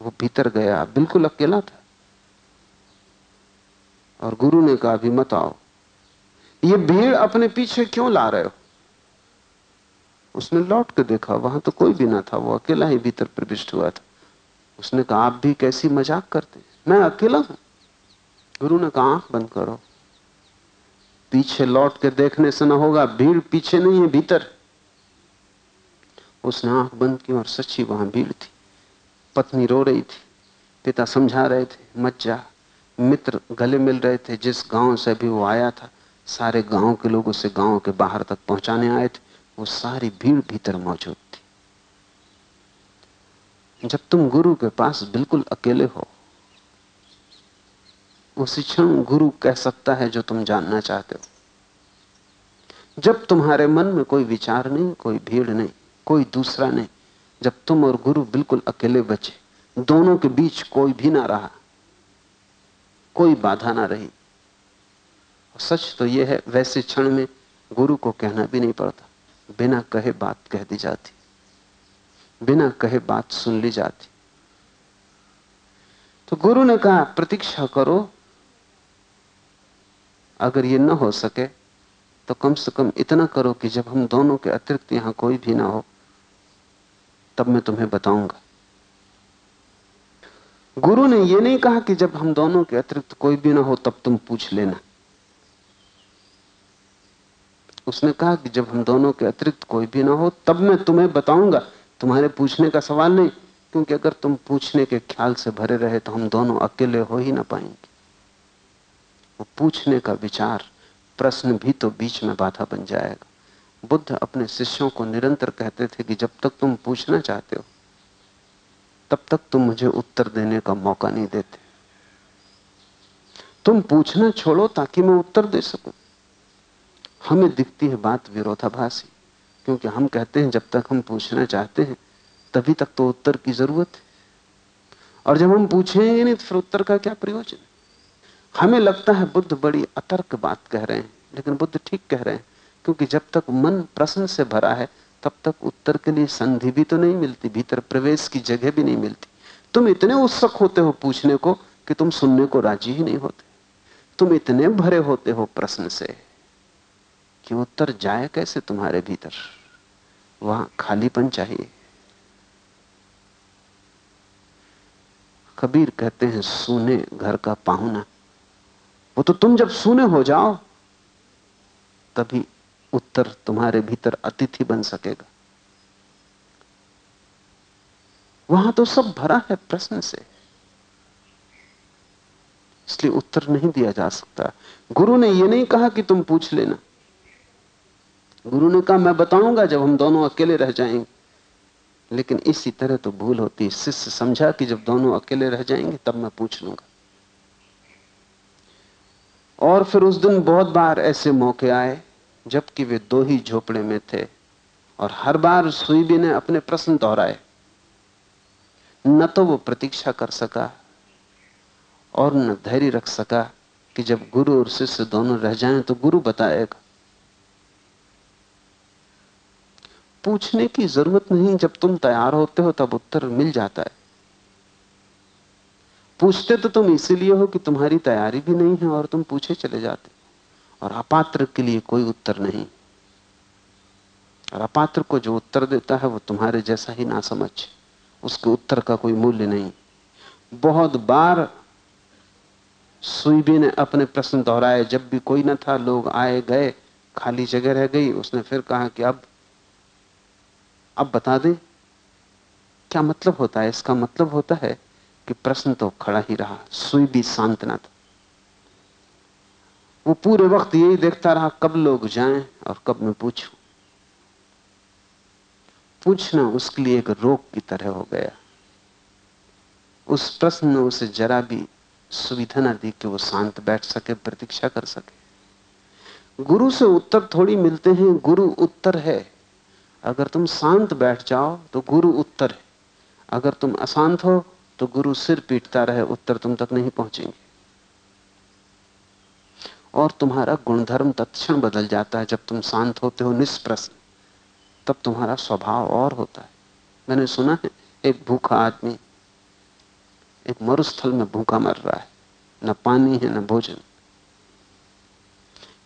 वो भीतर गया, बिल्कुल अकेला था। और गुरु ने कहा भी मत आओ। ये भीड़ अपने पीछे क्यों ला रहे हो? उसने लौट के देखा, वहाँ तो कोई भी ना था, वो अकेला ही भीतर प्रविष्ट हुआ था। उसने कहा, आप भी कैसी मज़ाक करते मैं अकेला हूँ। गुरु ने कहा, आँख बंद करो। पीछे लौट के देखने से ना होगा, भीड़ पीछे नहीं है, भीतर। उसने आँख बंद की और सच्ची वहाँ भीड़ थी। पत्नी रो रही थी, पिता समझा रहे थे मत जा मित्र गले मिल रहे थे, जिस गाँव से भी वो आया था, सारे गाँव के लोग उसे गाँव के बाहर तक पहुँचाने आए थे, वो सारी भीड़ भीतर मौजूद थी। जब तुम गुरु के पास बिल्कुल अकेले हो, उसी क्षण गुरु कह सकता है जो तुम जानना चाहते हो। जब तुम्हारे मन में कोई विचार नहीं, कोई भीड़ नहीं, कोई दूसरा नहीं जब तुम और गुरु बिल्कुल अकेले बचे, दोनों के बीच कोई भी ना रहा, कोई बाधा ना रही। सच तो यह है, वैसे क्षण में गुरु को कहना भी नहीं पड़ता। बिना कहे बात कह दी जाती। बिना कहे बात सुन ली जाती। तो गुरु ने कहा, प्रतीक्षा करो, अगर ये न हो सके तो कम से कम इतना करो कि जब हम दोनों के अतिरिक्त यहाँ कोई भी ना हो तब मैं तुम्हें बताऊँगा। गुरु ने यह नहीं कहा कि जब हम दोनों के अतिरिक्त कोई भी ना हो, तब तुम पूछ लेना। उसने कहा कि जब हम दोनों के अतिरिक्त कोई भी ना हो, तब मैं तुम्हें बताऊँगा। तुम्हारे पूछने का सवाल नहीं, क्योंकि अगर तुम पूछने के ख्याल से भरे रहे तो हम दोनों अकेले हो ही ना पाएँगे। वो पूछने का विचार, प्रश्न भी तो बीच में बाधा बन जाएगा। बुद्ध अपने शिष्यों को निरंतर कहते थे कि जब तक तुम पूछना चाहते हो, तब तक तुम मुझे उत्तर देने का मौका नहीं देते। तुम पूछना छोड़ो ताकि मैं उत्तर दे सकूँ। हमें दिखती है बात विरोधाभासी, क्योंकि हम कहते हैं, जब तक हम पूछना चाहते हैं, तभी तक तो उत्तर की ज़रूरत है। और जब हम पूछेंगे नहीं तो फिर उत्तर का क्या प्रयोजन हमें लगता है बुद्ध बड़ी अतर्क बात कह रहे हैं, लेकिन बुद्ध ठीक कह रहे हैं। क्योंकि जब तक मन प्रश्न से भरा है, तब तक उत्तर के लिए संधि भी तो नहीं मिलती, भीतर प्रवेश की जगह भी नहीं मिलती। तुम इतने उत्सुक होते हो पूछने को कि तुम सुनने को राज़ी ही नहीं होते। तुम इतने भरे होते हो प्रश्न से कि उत्तर जाए कैसे तुम्हारे भीतर? वहाँ खालीपन चाहिए। कबीर कहते हैं, सूने घर का पाहुना। वो तो तुम जब सूने हो जाओ, तभी उत्तर तुम्हारे भीतर अतिथि बन सकेगा। वहाँ तो सब भरा है प्रश्न से। इसलिए उत्तर नहीं दिया जा सकता। गुरु ने यह नहीं कहा कि तुम पूछ लेना। गुरु ने कहा, मैं बताऊँगा जब हम दोनों अकेले रह जाएँगे। लेकिन इसी तरह तो भूल होती है। शिष्य समझा कि जब दोनों अकेले रह जाएँगे, तब मैं पूछ लूँगा। और फिर उस दिन बहुत बार ऐसे मौके आए जबकि वे दो ही झोपड़े में थे और हर बार सुईबी ने अपने प्रश्न दोहराए। न तो वो प्रतीक्षा कर सका और न धैर्य रख सका कि जब गुरु और शिष्य दोनों रह जाएँ तो गुरु बताएगा। पूछने की ज़रूरत नहीं, जब तुम तैयार होते हो तब उत्तर मिल जाता है। पूछते तो तुम इसीलिए हो कि तुम्हारी तैयारी भी नहीं है और तुम पूछे चले जाते। और अपात्र के लिए कोई उत्तर नहीं। और अपात्र को जो उत्तर देता है, वो तुम्हारे जैसा ही ना समझ उसके उत्तर का कोई मूल्य नहीं। बहुत बार सुईबी ने अपने प्रश्न दोहराए। जब भी कोई न था, लोग आए गए, खाली जगह रह गई। उसने फिर कहा कि अब अब बता दें, क्या मतलब होता है? इसका मतलब होता है कि प्रश्न तो खड़ा ही रहा। सुई भी शांत ना था। वो पूरे वक्त यही देखता रहा, कब लोग जाएँ और कब मैं पूछूँ। पूछना उसके लिए एक रोग की तरह हो गया। उस प्रश्न ने उसे जरा भी सुविधा ना दी कि वो शांत बैठ सके, प्रतीक्षा कर सके। गुरु से उत्तर थोड़ी मिलते हैं, गुरु उत्तर है। अगर तुम शांत बैठ जाओ तो गुरु उत्तर है। अगर तुम अशांत हो तो गुरु सिर पीटता रहे, उत्तर तुम तक नहीं पहुँचेंगे। और तुम्हारा गुणधर्म तत्क्षण बदल जाता है जब तुम शांत होते हो निष्प्रश्न तब तुम्हारा स्वभाव और होता है। मैंने सुना है, एक भूखा आदमी, एक मरुस्थल में भूखा मर रहा है। न पानी है, न भोजन।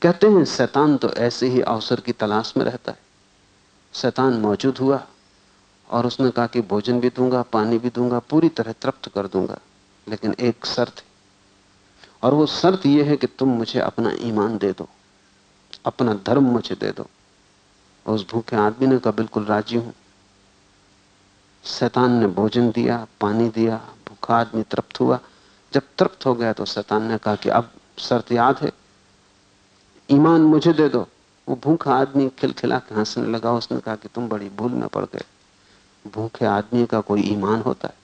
कहते हैं, शैतान तो ऐसे ही अवसर की तलाश में रहता है। शैतान मौजूद हुआ और उसने कहा कि भोजन भी दूँगा, पानी भी दूँगा, पूरी तरह तृप्त कर दूँगा। लेकिन एक शर्त और वो शर्त यह है कि तुम मुझे अपना ईमान दे दो, अपना धर्म मुझे दे दो। उस भूखे आदमी ने कहा, बिल्कुल राज़ी हूँ। शैतान ने भोजन दिया, पानी दिया, भूखा आदमी तृप्त हुआ। जब तृप्त हो गया तो शैतान ने कहा कि अब शर्त याद है, ईमान मुझे दे दो। वो भूखा आदमी खिलखिला के हंसने लगा, उसने कहा कि तुम बड़ी भूल में पड़ गए। भूखे आदमी का कोई ईमान होता है?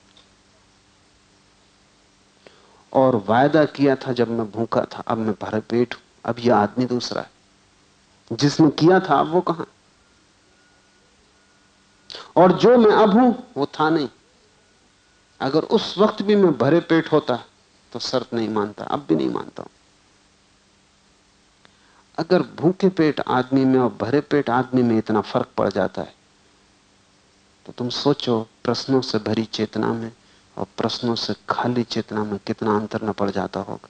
और वायदा किया था जब मैं भूखा था, अब मैं भरे पेट हूँ, अब यह आदमी दूसरा है। जिसने किया था, अब वो कहा? और जो मैं अब हूँ, वो था नहीं। अगर उस वक्त भी मैं भरे पेट होता तो शर्त नहीं मानता, अब भी नहीं मानता हूँ। अगर भूखे पेट आदमी में और भरे पेट आदमी में इतना फ़र्क पड़ जाता है तो तुम सोचो, प्रश्नों से भरी चेतना में और प्रश्नों से खाली चेतना में कितना अंतर न पड़ जाता होगा।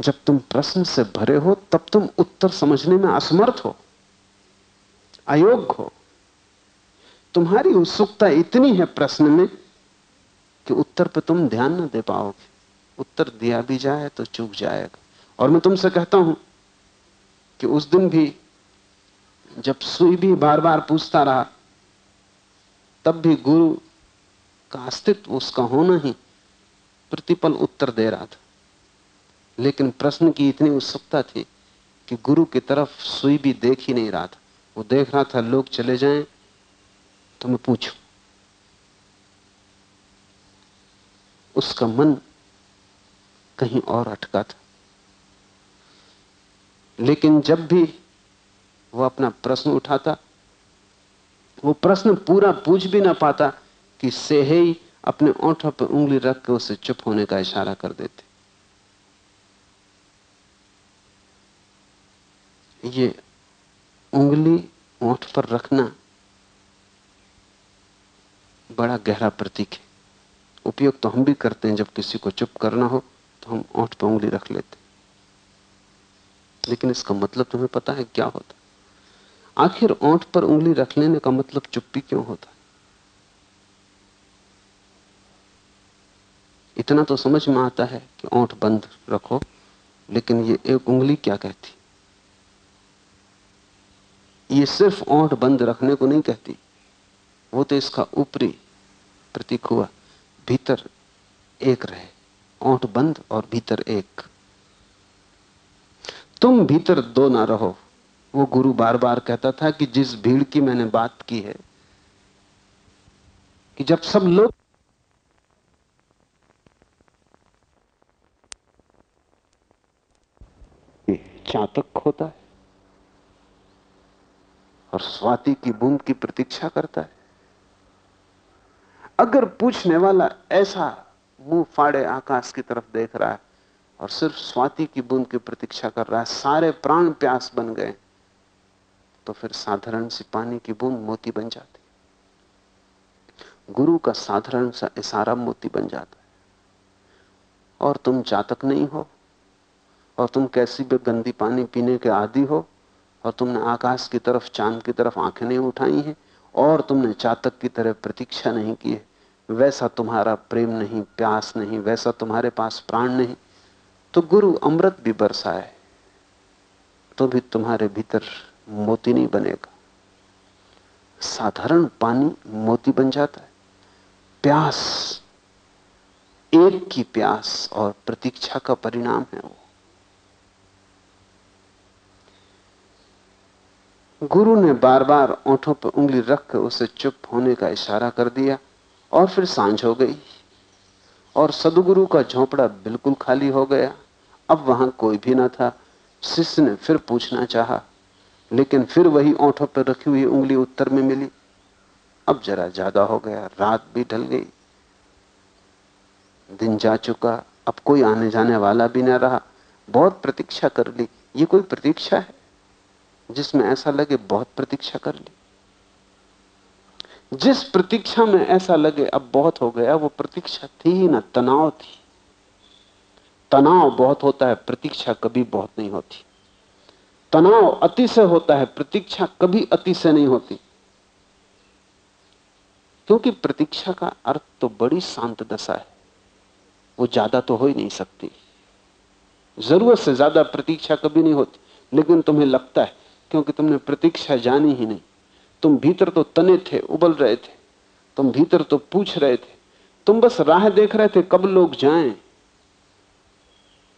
जब तुम प्रश्न से भरे हो, तब तुम उत्तर समझने में असमर्थ हो, अयोग्य हो। तुम्हारी उत्सुकता इतनी है प्रश्न में कि उत्तर पर तुम ध्यान न दे पाओगे। उत्तर दिया भी जाए तो चूक जाएगा। और मैं तुमसे कहता हूँ कि उस दिन भी जब सुई भी बार बार पूछता रहा, तब भी गुरु का अस्तित्व उसका होना ही प्रतिपल उत्तर दे रहा था। लेकिन प्रश्न की इतनी उत्सुकता थी कि गुरु की तरफ़ सुई भी देख ही नहीं रहा था। वो देख रहा था, लोग चले जाएँ तो मैं पूछूँ। उसका मन कहीं और अटका था। लेकिन जब भी वो अपना प्रश्न उठाता। वो प्रश्न पूरा पूछ भी ना पाता कि से ही अपने ओंठों पर उंगली रख के उसे चुप होने का इशारा कर देते। ये उंगली ओंठ पर रखना बड़ा गहरा प्रतीक है। उपयोग तो हम भी करते हैं, जब किसी को चुप करना हो तो हम ओंठ पर उंगली रख लेते। लेकिन इसका मतलब तुम्हें पता है क्या होता? आखिर ओंठ पर उंगली रख लेने का मतलब चुप्पी क्यों होता है? इतना तो समझ में आता है कि ओंठ बंद रखो, लेकिन ये एक उंगली क्या कहती? ये सिर्फ़ ओंठ बंद रखने को नहीं कहती, वो तो इसका ऊपरी प्रतीक हुआ, भीतर एक रहे। ओंठ बंद और भीतर एक। तुम भीतर दो ना रहो। वो गुरु बार बार कहता था कि जिस भीड़ की मैंने बात की है, कि जब सब लोग चातक होता है और स्वाति की बूंद की प्रतीक्षा करता है। अगर पूछने वाला ऐसा मुँह फाड़े आकाश की तरफ़ देख रहा है और सिर्फ़ स्वाति की बूंद की प्रतीक्षा कर रहा है, सारे प्राण प्यास बन गए। तो फिर साधारण सी पानी की बूंद मोती बन जाती गुरु का साधारण सा इशारा मोती बन जाता है। और तुम चातक नहीं हो, और तुम कैसी भी गंदी पानी पीने के आदि हो, और तुमने आकाश की तरफ़, चाँद की तरफ़ आँखें नहीं उठाई हैं, और तुमने चातक की तरह प्रतीक्षा नहीं की है, वैसा तुम्हारा प्रेम नहीं, प्यास नहीं, वैसा तुम्हारे पास प्राण नहीं तो गुरु अमृत भी बरसाए तो भी तुम्हारे भीतर मोती नहीं बनेगा। साधारण पानी मोती बन जाता है। प्यास, एक की प्यास और प्रतीक्षा का परिणाम है वो। गुरु ने बार बार ओंठों पर उंगली रख कर उसे चुप होने का इशारा कर दिया और फिर साँझ हो गई और सदगुरु का झोंपड़ा बिल्कुल खाली हो गया। अब वहाँ कोई भी ना था। शिष्य ने फिर पूछना चाहा लेकिन फिर वही ओंठों पर रखी हुई उंगली उत्तर में मिली। अब जरा ज़्यादा हो गया, रात भी ढल गई। दिन जा चुका, अब कोई आने जाने वाला भी ना रहा। बहुत प्रतीक्षा कर ली। ये कोई प्रतीक्षा है? जिसमें ऐसा लगे, बहुत प्रतीक्षा कर ली। जिस प्रतीक्षा में ऐसा लगे, अब बहुत हो गया, वो प्रतीक्षा थी ही ना, तनाव थी। तनाव बहुत होता है, प्रतीक्षा कभी बहुत नहीं होती। तनाव अति से होता है, प्रतीक्षा कभी अति से नहीं होती। क्योंकि प्रतीक्षा का अर्थ तो बड़ी शांत दशा है। वो ज़्यादा तो हो ही नहीं सकती। ज़रूरत से ज़्यादा प्रतीक्षा कभी नहीं होती, लेकिन तुम्हें लगता है, क्योंकि तुमने प्रतीक्षा जानी ही नहीं। तुम भीतर तो तने थे, उबल रहे थे। तुम भीतर तो पूछ रहे थे। तुम बस राह देख रहे थे, कब लोग जाएँ।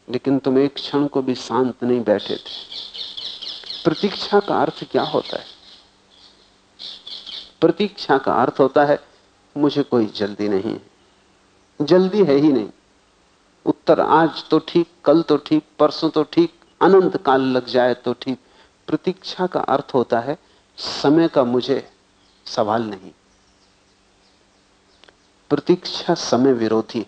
लेकिन तुम एक क्षण को भी शांत नहीं बैठे थे। प्रतीक्षा का अर्थ क्या होता है? प्रतीक्षा का अर्थ होता है, मुझे कोई जल्दी नहीं है। जल्दी है ही नहीं। उत्तर आज तो ठीक, कल तो ठीक, परसों तो ठीक, अनंत काल लग जाए तो ठीक। प्रतीक्षा का अर्थ होता है, समय का मुझे सवाल नहीं। प्रतीक्षा समय विरोधी।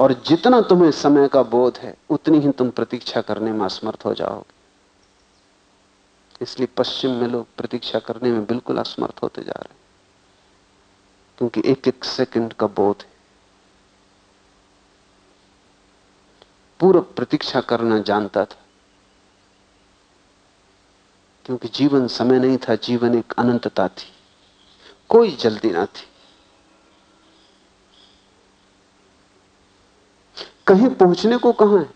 और जितना तुम्हें समय का बोध है, उतनी ही तुम प्रतीक्षा करने में असमर्थ हो जाओगे। इसलिए पश्चिम में लोग प्रतीक्षा करने में बिल्कुल असमर्थ होते जा रहे हैं। क्योंकि एक एक सेकंड का बोध है। पूर्व प्रतीक्षा करना जानता था। क्योंकि जीवन समय नहीं था, जीवन एक अनंतता थी। कोई जल्दी ना थी। कहीं पहुँचने को कहाँ है?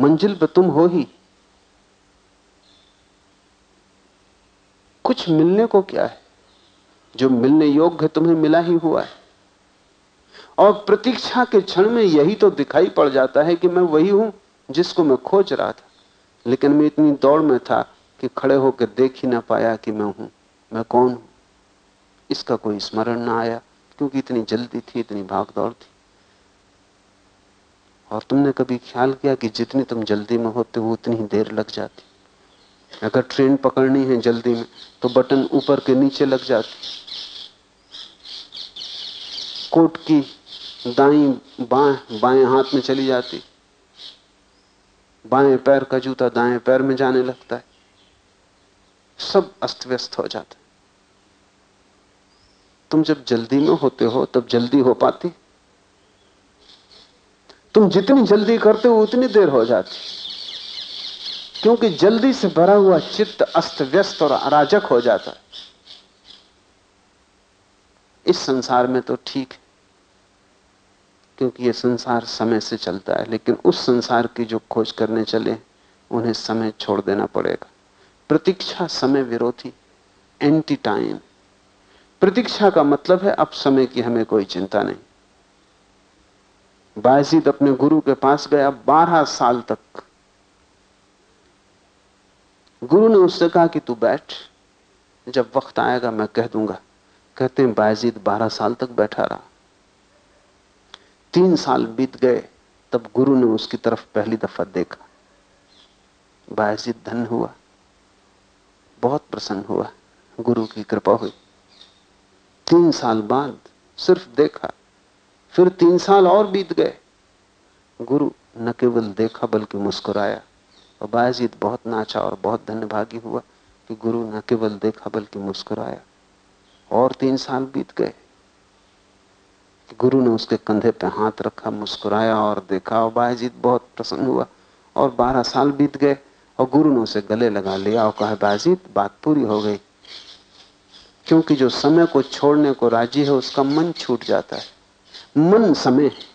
मंजिल पे तुम हो ही। कुछ मिलने को क्या है? जो मिलने योग्य तुम्हें मिला ही हुआ है। और प्रतीक्षा के क्षण में यही तो दिखाई पड़ जाता है कि मैं वही हूँ जिसको मैं खोज रहा था। लेकिन मैं इतनी दौड़ में था कि खड़े होकर देख ही ना पाया कि मैं हूँ। मैं कौन हूँ? इसका कोई स्मरण ना आया, क्योंकि इतनी जल्दी थी, इतनी भाग दौड़ थी। और तुमने कभी ख्याल किया कि जितनी तुम जल्दी में होते हो उतनी ही देर लग जाती? अगर ट्रेन पकड़नी है जल्दी में तो बटन ऊपर के नीचे लग जाती। कोट की दाई बाएँ बाएँ हाथ में चली जाती। बाएँ पैर का जूता दाएँ पैर में जाने लगता है। सब अस्त व्यस्त हो जाता है। तुम जब जल्दी में होते हो, तब जल्दी हो पाती? तुम जितनी जल्दी करते हो उतनी देर हो जाती। क्योंकि जल्दी से भरा हुआ चित्त अस्त व्यस्त और अराजक हो जाता। है इस संसार में तो ठीक है, क्योंकि यह संसार समय से चलता है, लेकिन उस संसार की जो खोज करने चले, उन्हें समय छोड़ देना पड़ेगा। प्रतीक्षा समय विरोधी एंटी टाइम प्रतीक्षा का मतलब है, अब समय की हमें कोई चिंता नहीं। बायजीद अपने गुरु के पास गया बारह साल तक। गुरु ने उससे कहा कि तू बैठ, जब वक्त आएगा मैं कह दूँगा। कहते हैं बायजीद बारह साल तक बैठा रहा। तीन साल बीत गए, तब गुरु ने उसकी तरफ़ पहली दफ़ा देखा। बायजीद धन हुआ। बहुत प्रसन्न हुआ। गुरु की कृपा हुई। तीन साल बाद सिर्फ़ देखा। फिर तीन साल और बीत गए। गुरु न केवल देखा बल्कि मुस्कुराया। और बायजीत बहुत नाचा और बहुत धन्यभागी हुआ कि गुरु न केवल देखा बल्कि मुस्कुराया। और तीन साल बीत गए। गुरु ने उसके कंधे पे हाथ रखा, मुस्कुराया और देखा। और बायजीत बहुत प्रसन्न हुआ और बारह साल बीत गए और गुरु ने उसे गले लगा लिया और कहा बायजीत बात पूरी हो गई। क्योंकि जो समय को छोड़ने को राज़ी है, उसका मन छूट जाता है। मन समय है।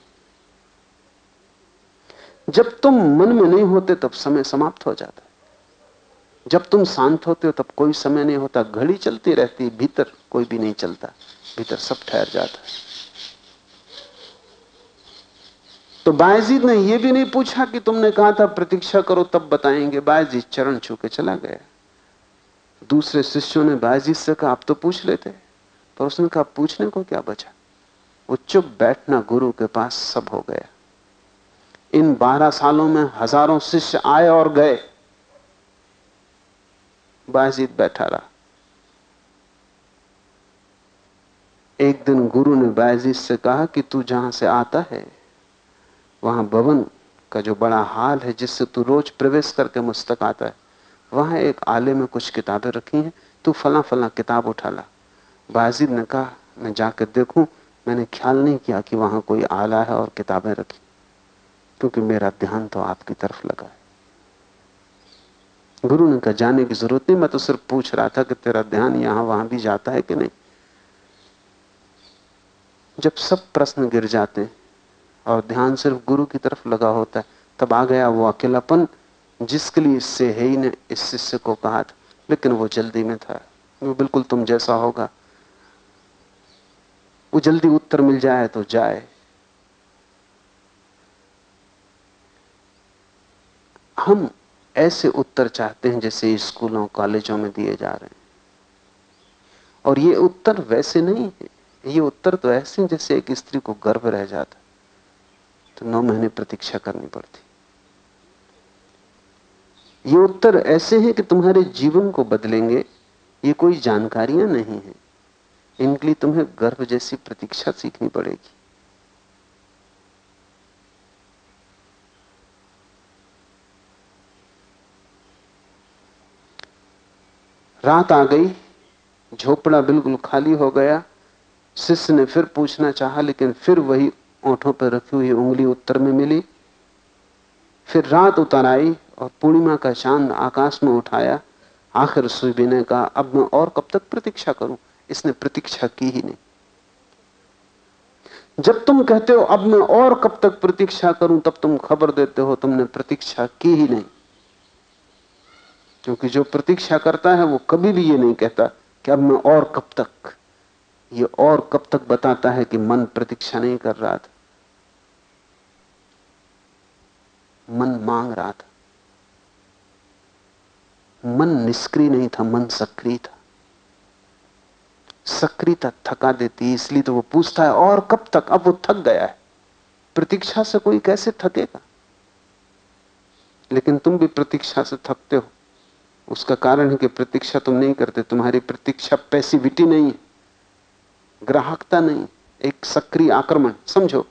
जब तुम मन में नहीं होते, तब समय समाप्त हो जाता है। जब तुम शांत होते हो, तब कोई समय नहीं होता। घड़ी चलती रहती, भीतर कोई भी नहीं चलता। भीतर सब ठहर जाता है। तो बायजीत ने यह भी नहीं पूछा कि तुमने कहा था, प्रतीक्षा करो, तब बताएँगे। बायजीत चरण छू के चला गया। दूसरे शिष्यों ने बायजीत से कहा, आप तो पूछ लेते पर उसने कहा, पूछने को क्या बचा? वो चुप बैठना गुरु के पास सब हो गया। इन बारह सालों में हज़ारों शिष्य आए और गए। बाजीत बैठा रहा। एक दिन गुरु ने बायजीत से कहा कि तू जहाँ से आता है, वहाँ भवन का जो बड़ा हाल है, जिससे तू रोज प्रवेश करके मुस्तक आता है, वहाँ एक आले में कुछ किताबें रखी हैं, तू फला फला किताब उठा ला। बाजीद ने कहा, मैं जाकर देखूँ मैंने ख्याल नहीं किया कि वहाँ कोई आला है और किताबें रखी। क्योंकि मेरा ध्यान तो आपकी तरफ़ लगा है। गुरु ने कहा, जाने की ज़रूरत नहीं, मैं तो सिर्फ़ पूछ रहा था कि तेरा ध्यान यहाँ वहाँ भी जाता है कि नहीं? जब सब प्रश्न गिर जाते हैं और ध्यान सिर्फ़ गुरु की तरफ़ लगा होता है, तब आ गया वो अकेलापन, जिसके लिए इससे है ही ने इस शिष्य को कहा था, लेकिन वो जल्दी में था। वो बिल्कुल तुम जैसा होगा। वो जल्दी उत्तर मिल जाए तो जाए। हम ऐसे उत्तर चाहते हैं जैसे स्कूलों, कॉलेजों में दिए जा रहे हैं। और ये उत्तर वैसे नहीं है। ये उत्तर तो ऐसे जैसे एक स्त्री को गर्भ रह जाता तो नौ महीने प्रतीक्षा करनी पड़ती। ये उत्तर ऐसे हैं कि तुम्हारे जीवन को बदलेंगे। ये कोई जानकारियाँ नहीं है। इनके लिए तुम्हें गर्भ जैसी प्रतीक्षा सीखनी पड़ेगी। रात आ गई, झोपड़ा बिल्कुल खाली हो गया। शिष्य ने फिर पूछना चाहा, लेकिन फिर वही ओंठों पर रखी हुई उंगली उत्तर में मिली। फिर रात उतर आई और पूर्णिमा का चाँद आकाश में उठाया। आखिर सुबी ने कहा अब मैं और कब तक प्रतीक्षा करूँ? इसने प्रतीक्षा की ही नहीं। जब तुम कहते हो, अब मैं और कब तक प्रतीक्षा करूँ, तब तुम खबर देते हो, तुमने प्रतीक्षा की ही नहीं। क्योंकि जो प्रतीक्षा करता है, वो कभी भी ये नहीं कहता कि अब मैं और कब तक। ये और कब तक बताता है कि मन प्रतीक्षा नहीं कर रहा था। मन मांग रहा था। मन निष्क्रिय नहीं था, मन सक्रिय था। सक्रियता थका देती है, इसलिए तो वो पूछता है, और कब तक? अब वो थक गया है। प्रतीक्षा से कोई कैसे थकेगा? लेकिन तुम भी प्रतीक्षा से थकते हो। उसका कारण है कि प्रतीक्षा तुम नहीं करते, तुम्हारी प्रतीक्षा पैसिविटी नहीं है, ग्राहकता नहीं एक सक्रिय आक्रमण, समझो।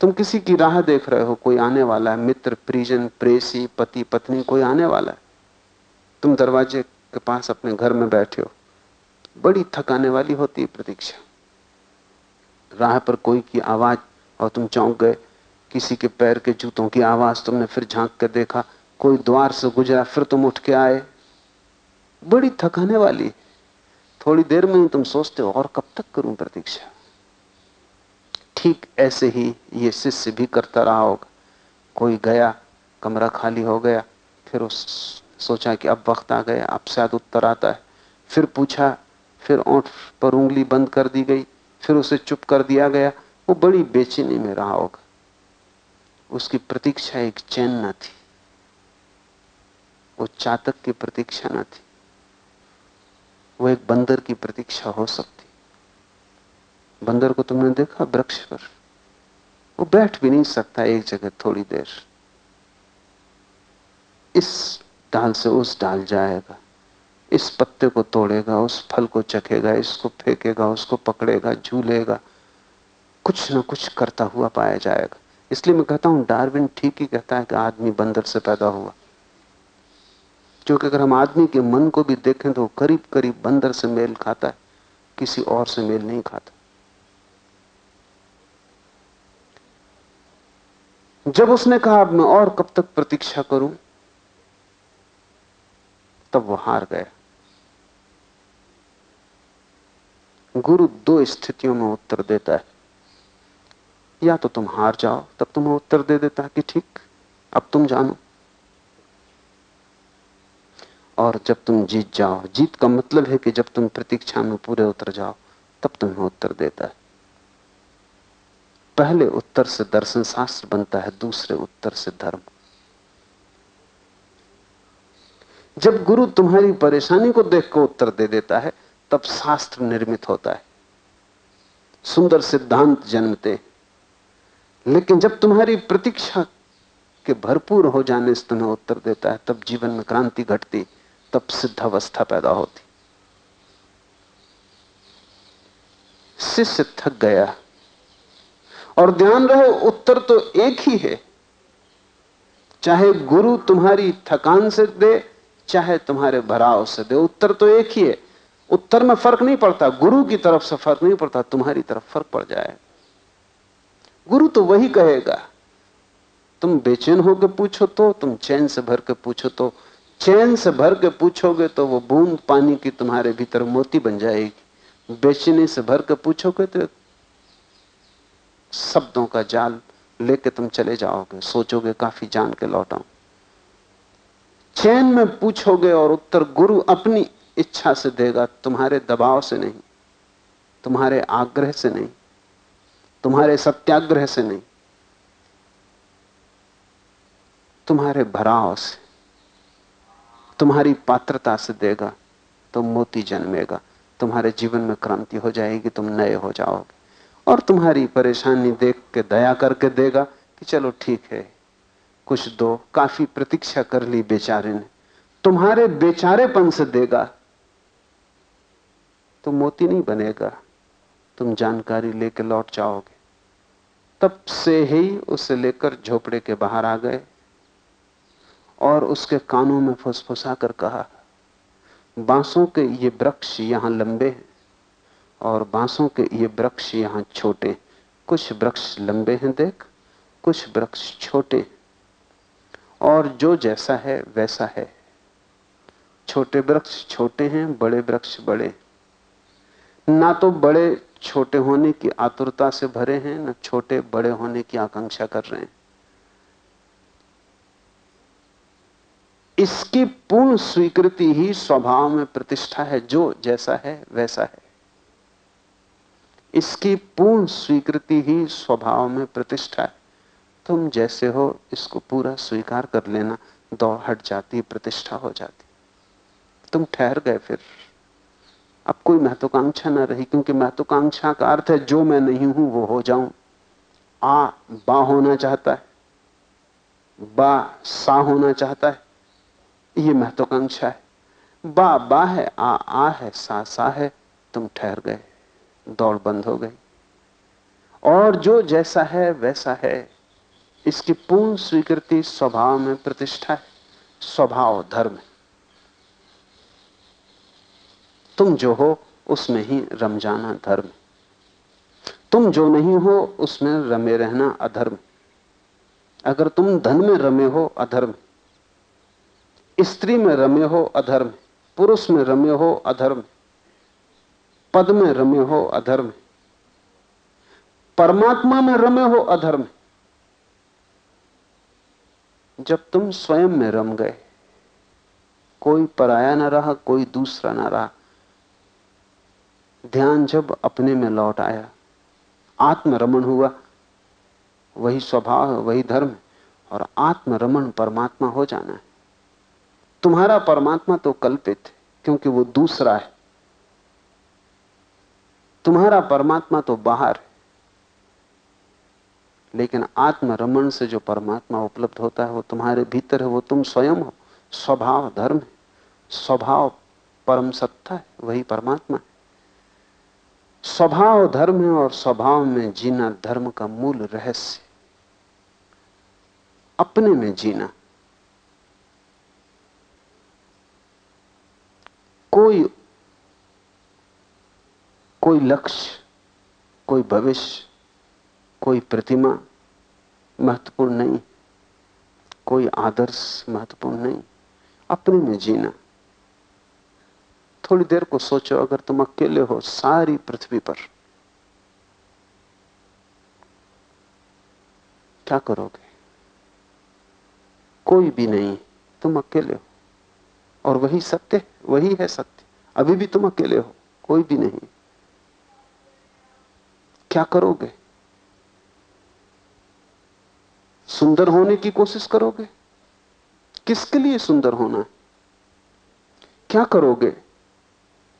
तुम किसी की राह देख रहे हो, कोई आने वाला है, मित्र, परिजन, प्रेसी, पति, पत्नी, कोई आने वाला है। तुम दरवाजे के पास अपने घर में बैठे हो बड़ी थकाने वाली होती है प्रतीक्षा। राह पर कोई की आवाज़ और तुम चौंक गए, किसी के पैर के जूतों की आवाज़ तुमने फिर झाँक कर देखा, कोई द्वार से गुजरा, फिर तुम उठ के आए। बड़ी थकाने वाली। थोड़ी देर में तुम सोचते हो, और कब तक करूँ प्रतीक्षा? ठीक ऐसे ही ये शिष्य भी करता रहा होगा। कोई गया, कमरा खाली हो गया, फिर उस सोचा कि अब वक्त आ गया, अब शायद उत्तर आता है। फिर पूछा फिर ओंठ पर उंगली बंद कर दी गई, फिर उसे चुप कर दिया गया। वो बड़ी बेचैनी में रहा होगा। उसकी प्रतीक्षा एक चैन न थी। वो चातक की प्रतीक्षा न थी। वो एक बंदर की प्रतीक्षा हो सकती। बंदर को तुमने देखा? वृक्ष पर। वो बैठ भी नहीं सकता एक जगह थोड़ी देर। इस डाल से उस डाल जाएगा। इस पत्ते को तोड़ेगा, उस फल को चखेगा, इसको फेंकेगा, उसको पकड़ेगा, झूलेगा। कुछ ना कुछ करता हुआ पाया जाएगा। इसलिए मैं कहता हूँ, डार्विन ठीक ही कहता है कि आदमी बंदर से पैदा हुआ। क्योंकि अगर हम आदमी के मन को भी देखें तो करीब करीब बंदर से मेल खाता है, किसी और से मेल नहीं खाता। जब उसने कहा, अब मैं और कब तक प्रतीक्षा करूँ? तब वो हार गया। गुरु दो स्थितियों में उत्तर देता है। या तो तुम हार जाओ, तब तुम्हें उत्तर दे देता है कि ठीक, अब तुम जानो। और जब तुम जीत जाओ, जीत का मतलब है कि जब तुम प्रतीक्षा में पूरे उतर जाओ, तब तुम्हें उत्तर देता है। पहले उत्तर से दर्शन शास्त्र बनता है, दूसरे उत्तर से धर्म। जब गुरु तुम्हारी परेशानी को देख कर उत्तर दे देता है तब शास्त्र निर्मित होता है। सुंदर सिद्धांत जन्मते लेकिन जब तुम्हारी प्रतीक्षा के भरपूर हो जाने से तुम्हें उत्तर देता है, तब जीवन में क्रांति घटती, तब सिद्ध अवस्था पैदा होती। शिष्य थक गया। और ध्यान रहे, उत्तर तो एक ही है। चाहे गुरु तुम्हारी थकान से दे, चाहे तुम्हारे भराव से दे, उत्तर तो एक ही है। उत्तर में फ़र्क नहीं पड़ता, गुरु की तरफ़ से फ़र्क नहीं पड़ता, तुम्हारी तरफ़ फ़र्क पड़ जाए। गुरु तो वही कहेगा, तुम बेचैन होकर पूछो तो तुम चैन से भर के पूछो तो चैन से भर के पूछोगे तो वो बूंद पानी की तुम्हारे भीतर मोती बन जाएगी। बेचैनी से भर के पूछोगे तो शब्दों का जाल लेके तुम चले जाओगे, सोचोगे काफ़ी जान के लौटाऊं। चैन में पूछोगे और उत्तर, गुरु अपनी इच्छा से देगा, तुम्हारे दबाव से नहीं, तुम्हारे आग्रह से नहीं, तुम्हारे सत्याग्रह से नहीं, तुम्हारे भराव से, तुम्हारी पात्रता से देगा तो मोती जन्मेगा, तुम्हारे जीवन में क्रांति हो जाएगी, तुम नए हो जाओगे, और तुम्हारी परेशानी देख के, दया करके देगा कि चलो ठीक है, कुछ दो, काफ़ी प्रतीक्षा कर ली बेचारे ने, तुम्हारे बेचारेपन से देगा तो मोती नहीं बनेगा। तुम जानकारी लेके लौट जाओगे। तब से ही उसे लेकर झोपड़े के बाहर आ गए और उसके कानों में फुसफुसा कर कहा, बांसों के ये वृक्ष यहाँ लंबे हैं और बांसों के ये वृक्ष यहाँ छोटे कुछ वृक्ष लंबे हैं देख, कुछ वृक्ष छोटे और जो जैसा है वैसा है। छोटे वृक्ष छोटे हैं, बड़े वृक्ष बड़े ना तो बड़े छोटे होने की आतुरता से भरे हैं, ना छोटे बड़े होने की आकांक्षा कर रहे हैं। इसकी पूर्ण स्वीकृति ही स्वभाव में प्रतिष्ठा है, जो जैसा है, वैसा है। इसकी पूर्ण स्वीकृति ही स्वभाव में प्रतिष्ठा है। तुम जैसे हो, इसको पूरा स्वीकार कर लेना, दौड़ हट जाती, प्रतिष्ठा हो जाती। तुम ठहर गए फिर। अब कोई महत्वाकांक्षा ना रही, क्योंकि महत्वाकांक्षा का अर्थ है, जो मैं नहीं हूँ, वो हो जाऊँ। आ, बा होना चाहता है। बा, सा होना चाहता है। ये महत्वाकांक्षा है। बा बा है, आ आ है, सा सा है, तुम ठहर गए, दौड़ बंद हो गई। और जो जैसा है, वैसा है। इसकी पूर्ण स्वीकृति स्वभाव में प्रतिष्ठा है। स्वभाव, धर्म तुम जो हो, उसमें ही रम जाना धर्म। तुम जो नहीं हो, उसमें रमे रहना अधर्म। अगर तुम धन में रमे हो, अधर्म। स्त्री में रमे हो, अधर्म। पुरुष में रमे हो, अधर्म। पद में रमे हो, अधर्म। परमात्मा में रमे हो, अधर्म। जब तुम स्वयं में रम गए, कोई पराया ना रहा, कोई दूसरा ना रहा ध्यान जब अपने में लौट आया, आत्मरमण हुआ, वही स्वभाव है वही धर्म है और आत्मरमण परमात्मा हो जाना है। तुम्हारा परमात्मा तो कल्पित है, क्योंकि वो दूसरा है। तुम्हारा परमात्मा तो बाहर है। लेकिन आत्मरमण से जो परमात्मा उपलब्ध होता है, वो तुम्हारे भीतर है, वो तुम स्वयं हो। स्वभाव धर्म है, स्वभाव परम सत्ता है, वही परमात्मा है। स्वभाव धर्म है और स्वभाव में जीना धर्म का मूल रहस्य अपने में जीना। कोई कोई लक्ष्य, कोई भविष्य, कोई प्रतिमा महत्वपूर्ण नहीं, कोई आदर्श महत्वपूर्ण नहीं। अपने में जीना। थोड़ी देर को सोचो, अगर तुम अकेले हो सारी पृथ्वी पर, क्या करोगे? कोई भी नहीं, तुम अकेले हो। और वही सत्य, वही है सत्य। अभी भी तुम अकेले हो, कोई भी नहीं। क्या करोगे? सुंदर होने की कोशिश करोगे? किसके लिए सुंदर होना क्या करोगे?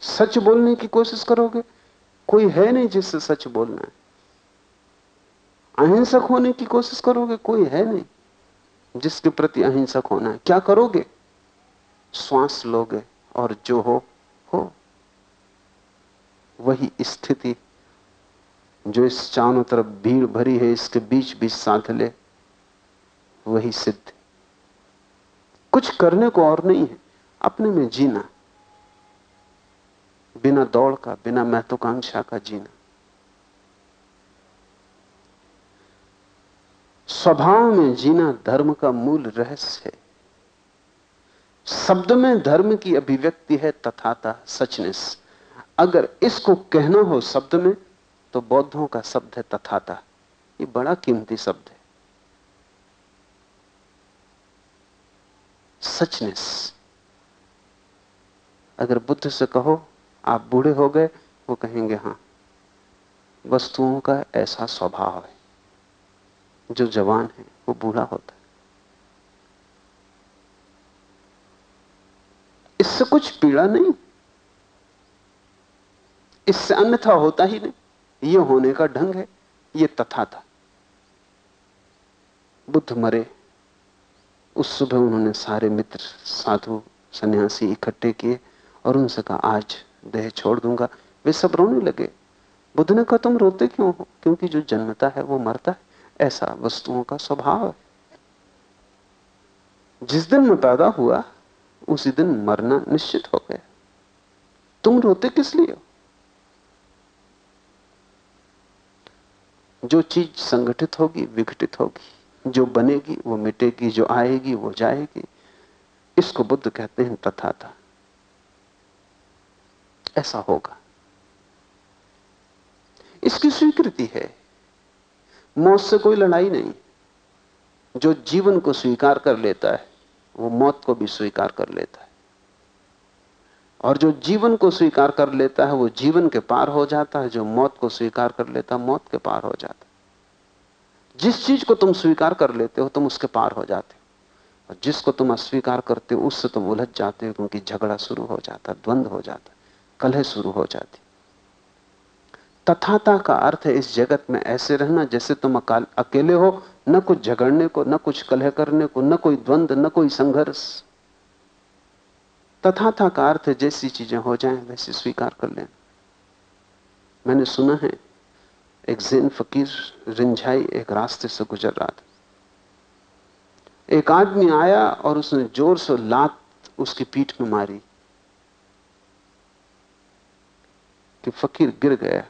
सच बोलने की कोशिश करोगे? कोई है नहीं जिससे सच बोलना है। अहिंसक होने की कोशिश करोगे? कोई है नहीं जिसके प्रति अहिंसक होना है। क्या करोगे? श्वास लोगे और जो हो हो। वही स्थिति जो इस चारों तरफ़ भीड़ भरी है, इसके बीच बीच साध ले, वही सिद्ध। कुछ करने को और नहीं है। अपने में जीना। बिना दौड़ का, बिना महत्वाकांक्षा का जीना। स्वभाव में जीना धर्म का मूल रहस्य है। शब्द में धर्म की अभिव्यक्ति है तथाता, सचनेस। अगर इसको कहना हो शब्द में तो बौद्धों का शब्द है तथाता। ये बड़ा कीमती शब्द है। सचनेस। अगर बुद्ध से कहो आप बूढ़े हो गए, वो कहेंगे, हाँ, वस्तुओं का ऐसा स्वभाव है। जो जवान है, वो बूढ़ा होता है। इससे कुछ पीड़ा नहीं। इससे अन्यथा होता ही नहीं। ये होने का ढंग है, ये तथा था। बुद्ध मरे। उस सुबह उन्होंने सारे मित्र, साधु, सन्यासी इकट्ठे किए और उनसे कहा, आज देह छोड़ दूँगा। वे सब रोने लगे। बुद्ध ने कहा, तुम रोते क्यों हो? क्योंकि जो जन्मता है, वो मरता है। ऐसा वस्तुओं का स्वभाव है। जिस दिन मैं पैदा हुआ, उसी दिन मरना निश्चित हो गया। तुम रोते किस लिए हो? जो चीज़ संगठित होगी, विघटित होगी। जो बनेगी, वो मिटेगी। जो आएगी, वो जाएगी। इसको बुद्ध कहते हैं तथा था ऐसा होगा। इसकी स्वीकृति है। मौत से कोई लड़ाई नहीं। जो जीवन को स्वीकार कर लेता है, वो मौत को भी स्वीकार कर लेता है। और जो जीवन को स्वीकार कर लेता है, वो जीवन के पार हो जाता है। जो मौत को स्वीकार कर लेता है, मौत के पार हो जाता है। जिस चीज़ को तुम स्वीकार कर लेते हो, तुम उसके पार हो जाते हो। और जिसको तुम अस्वीकार करते हो, उससे तुम उलझ जाते हो, क्योंकि झगड़ा शुरू हो जाता है द्वंद्व हो जाता कलह शुरू हो जाती। तथाता का अर्थ है, इस जगत में ऐसे रहना जैसे तुम अकाल, अकेले हो, न कुछ झगड़ने को, न कुछ कलह करने को, न कोई द्वंद्व न कोई संघर्ष। तथाता का अर्थ है, जैसी चीज़ें हो जाएँ, वैसे स्वीकार कर लें। मैंने सुना है, एक जैन फकीर रिंझाई एक रास्ते से गुजर रहा था। एक आदमी आया और उसने ज़ोर से लात उसकी पीठ में मारी। कि फकीर गिर गया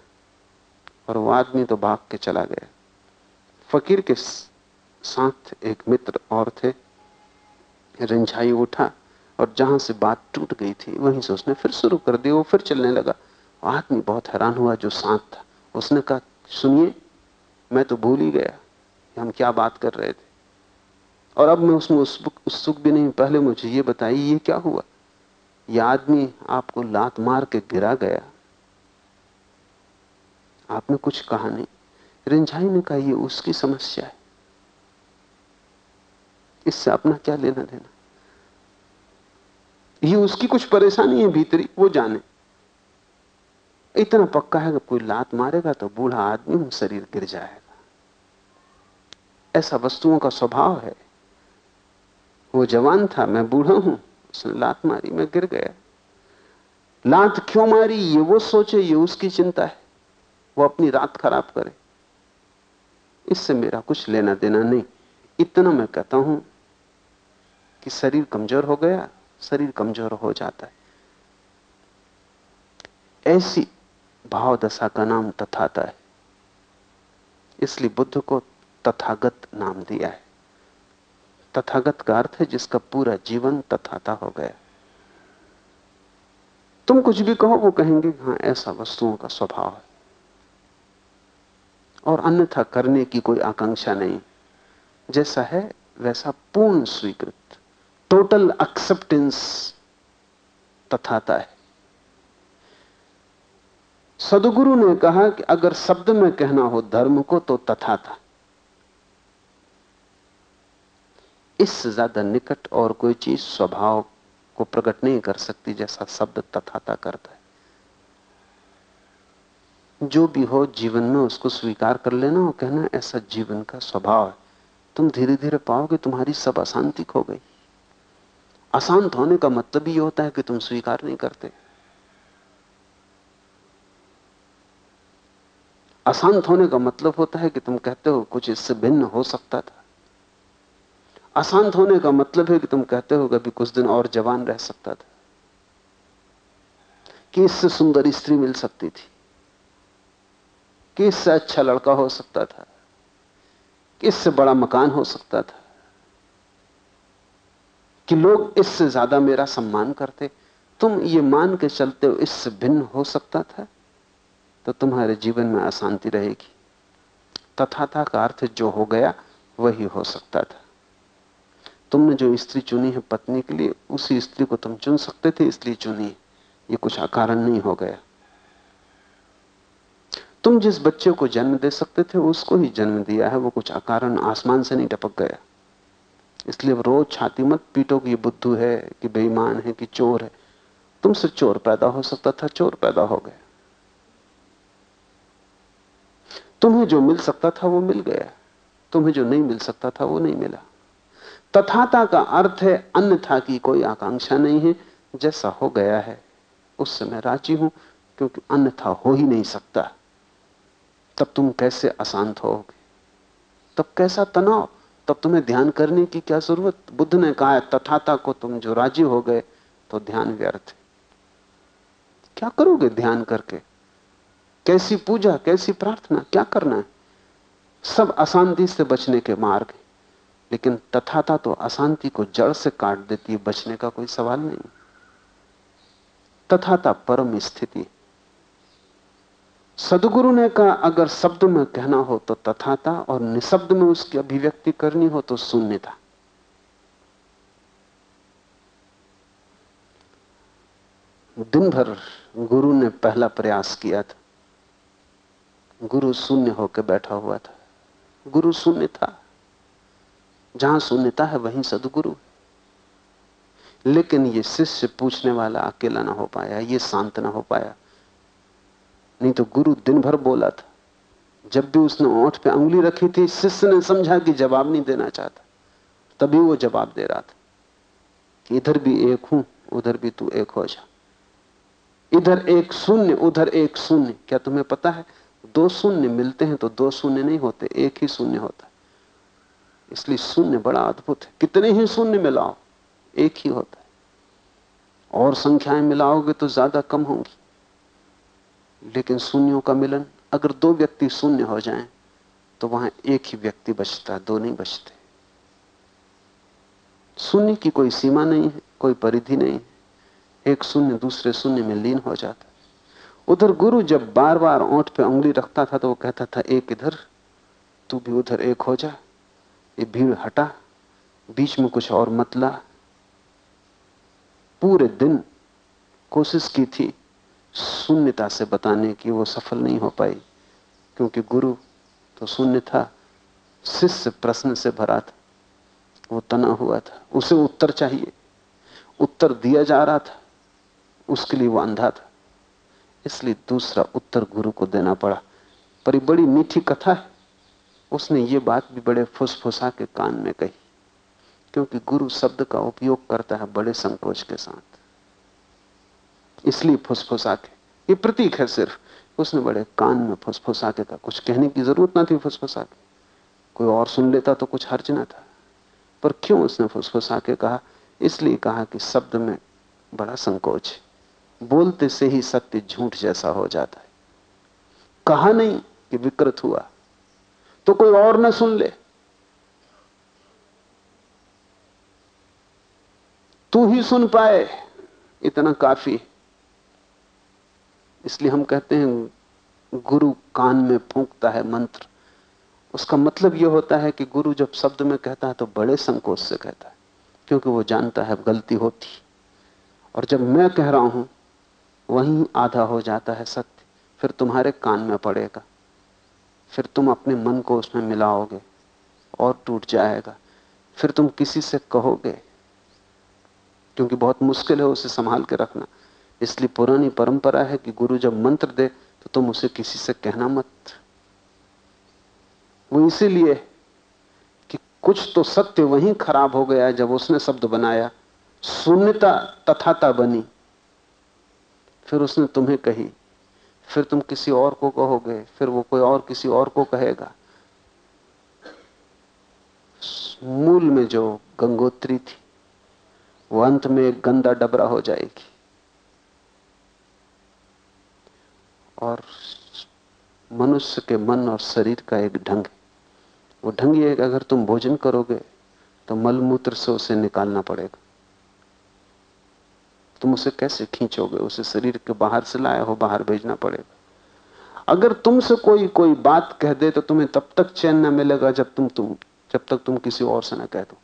और वो आदमी तो भाग के चला गया। फकीर के साथ एक मित्र और थे। रिंझाई उठा और जहाँ से बात टूट गई थी, वहीं से उसने फिर शुरू कर दी, वो फिर चलने लगा। आदमी बहुत हैरान हुआ जो साथ था। उसने कहा, सुनिए, मैं तो भूल ही गया हम क्या बात कर रहे थे। और अब मैं उसमें उत्सुक भी नहीं, पहले मुझे ये बताइए, ये क्या हुआ? यह आदमी आपको लात मार के गिरा गया। आपने कुछ कहा नहीं। रिंझाई ने कहा यह उसकी समस्या है। इससे अपना क्या लेना देना? ये उसकी कुछ परेशानी है भीतरी, वो जाने। इतना पक्का है कि कोई लात मारेगा तो बूढ़ा आदमी शरीर गिर जाएगा। ऐसा वस्तुओं का स्वभाव है। वो जवान था, मैं बूढ़ा हूँ, उसने लात मारी, मैं गिर गया। लात क्यों मारी, ये वो सोचे, ये उसकी चिंता है। वो अपनी रात खराब करे। इससे मेरा कुछ लेना देना नहीं। इतना मैं कहता हूँ कि शरीर कमज़ोर हो गया, शरीर कमज़ोर हो जाता है। ऐसी भाव दशा का नाम तथाता है। इसलिए बुद्ध को तथागत नाम दिया है। तथागत का अर्थ है जिसका पूरा जीवन तथाता हो गया। तुम कुछ भी कहो, वो कहेंगे हाँ ऐसा वस्तुओं का स्वभाव है। और अन्यथा करने की कोई आकांक्षा नहीं। जैसा है, वैसा पूर्ण स्वीकृत। टोटल एक्सेप्टेंस तथाता है। सदगुरु ने कहा कि अगर शब्द में कहना हो धर्म को तो तथाता। इससे ज़्यादा निकट और कोई चीज़ स्वभाव को प्रकट नहीं कर सकती जैसा शब्द तथाता करता है। जो भी हो जीवन में उसको स्वीकार कर लेना और कहना, ऐसा जीवन का स्वभाव है। तुम धीरे धीरे पाओगे, तुम्हारी सब अशांति खो गई। अशांत होने का मतलब ही होता है कि तुम स्वीकार नहीं करते। अशांत होने का मतलब होता है कि तुम कहते हो, कुछ इससे भिन्न हो सकता था। अशांत होने का मतलब है कि तुम कहते हो, कभी कुछ दिन और जवान रह सकता था। कि इससे सुंदर स्त्री मिल सकती थी। कि इससे अच्छा लड़का हो सकता था? कि इससे बड़ा मकान हो सकता था? कि लोग इससे ज़्यादा मेरा सम्मान करते। तुम ये मान के चलते हो, इससे भिन्न हो सकता था? तो तुम्हारे जीवन में अशांति रहेगी। तथा था का अर्थ जो हो गया, वही हो सकता था। तुमने जो स्त्री चुनी है पत्नी के लिए, उसी स्त्री को तुम चुन सकते थे इसलिए चुनी ये कुछ अकारण नहीं हो गया। तुम जिस बच्चे को जन्म दे सकते थे, उसको ही जन्म दिया है। वो कुछ अकारण आसमान से नहीं टपक गया। इसलिए रोज छाती मत पीटो कि बुद्धू है, कि बेईमान है, कि चोर है। तुमसे चोर पैदा हो सकता था, चोर पैदा हो गया। तुम्हें जो मिल सकता था, वो मिल गया। तुम्हें जो नहीं मिल सकता था, वो नहीं मिला। तथाता का अर्थ है, अन्यथा की कोई आकांक्षा नहीं है। जैसा हो गया है, उससे मैं राज़ी हूँ, क्योंकि अन्यथा हो ही नहीं सकता। तब तुम कैसे अशांत होगे? तब कैसा तनाव? तब तुम्हें ध्यान करने की क्या ज़रूरत? बुद्ध ने कहा है, तथाता को तुम जो राज़ी हो गए तो ध्यान व्यर्थ है। क्या करोगे ध्यान करके? कैसी पूजा, कैसी प्रार्थना, क्या करना है? सब अशांति से बचने के मार्ग है। लेकिन तथाता तो अशांति को जड़ से काट देती है, बचने का कोई सवाल नहीं। तथाता परम स्थिति सदगुरु ने कहा, अगर शब्द में कहना हो तो तथाता और निशब्द में उसकी अभिव्यक्ति करनी हो तो दिन भर गुरु ने पहला प्रयास किया था। गुरु शून्य होकर बैठा हुआ था। गुरु शून्य था। जहाँ शून्यता है, वहीं सदगुरु लेकिन ये शिष्य पूछने वाला अकेला ना हो पाया, ये शांत ना हो पाया। नहीं तो गुरु दिन भर बोला था। जब भी उसने ओठ पे उंगली रखी थी, शिष्य ने समझा कि जवाब नहीं देना चाहता। तभी वो जवाब दे रहा था इधर भी एक हूँ, उधर भी तू एक हो जा। इधर एक शून्य, उधर एक शून्य। क्या तुम्हें पता है? दो शून्य मिलते हैं तो दो शून्य नहीं होते, एक ही शून्य होता। इसलिए शून्य बड़ा अद्भुत है। कितने ही शून्य मिलाओ, एक ही होता है। और संख्याएँ मिलाओगे तो ज़्यादा कम होंगी। लेकिन शून्यों का मिलन, अगर दो व्यक्ति शून्य हो जाएँ तो वहाँ एक ही व्यक्ति बचता, दो नहीं बचते। शून्य की कोई सीमा नहीं है, कोई परिधि नहीं है। एक शून्य दूसरे शून्य में लीन हो जाता उधर गुरु जब बार बार ओंठ पे उंगली रखता था तो वो कहता था, एक इधर, तू भी उधर एक हो जा। ये भीड़ हटा, बीच में कुछ और मतला पूरे दिन कोशिश की थी शून्यता से बताने की वो सफल नहीं हो पाई, क्योंकि गुरु तो शून्य था, शिष्य प्रश्न से भरा था, वो तना हुआ था, उसे उत्तर चाहिए। उत्तर दिया जा रहा था, उसके लिए वो अंधा था। इसलिए दूसरा उत्तर गुरु को देना पड़ा। पर बड़ी मीठी कथा है, उसने ये बात भी बड़े फुसफुसा के कान में कही, क्योंकि गुरु शब्द का उपयोग करता है बड़े संकोच के साथ। इसलिए फुसफुसा के ये प्रतीक है सिर्फ़। उसने बड़े कान में फुसफुसा के कहा कुछ कहने की ज़रूरत ना थी फुसफुसा के कोई और सुन लेता तो कुछ हर्ज ना था। पर क्यों उसने फुसफुसा के कहा? इसलिए कहा कि शब्द में बड़ा संकोच है। बोलते से ही सत्य झूठ जैसा हो जाता है। कहा नहीं कि विकृत हुआ। तो कोई और ना सुन ले। तू ही सुन पाए। इतना काफ़ी इसलिए हम कहते हैं, गुरु कान में फूंकता है मंत्र। उसका मतलब यह होता है कि गुरु जब शब्द में कहता है तो बड़े संकोच से कहता है, क्योंकि वो जानता है गलती होती। और जब मैं कह रहा हूँ, वहीं आधा हो जाता है सत्य, फिर तुम्हारे कान में पड़ेगा। फिर तुम अपने मन को उसमें मिलाओगे और टूट जाएगा। फिर तुम किसी से कहोगे, क्योंकि बहुत मुश्किल है उसे संभाल के रखना। इसलिए पुरानी परंपरा है कि गुरु जब मंत्र दे तो तुम उसे किसी से कहना मत। वो इसीलिए कि कुछ तो सत्य वहीं खराब हो गया जब उसने शब्द बनाया, शून्यता तथाता बनी। फिर उसने तुम्हें कही, फिर तुम किसी और को कहोगे, फिर वो कोई और किसी और को कहेगा। मूल में जो गंगोत्री थी, वो अंत में एक गंदा डबरा हो जाएगी। और मनुष्य के मन और शरीर का एक ढंग है। वो ढंग ये अगर तुम भोजन करोगे तो मलमूत्र से उसे निकालना पड़ेगा। तुम उसे कैसे खींचोगे? उसे शरीर के बाहर से लाए हो, बाहर भेजना पड़ेगा। अगर तुमसे कोई कोई बात कह दे तो तुम्हें तब तक चैन ना मिलेगा जब तुम तुम, जब तक तुम किसी और से ना कह दो।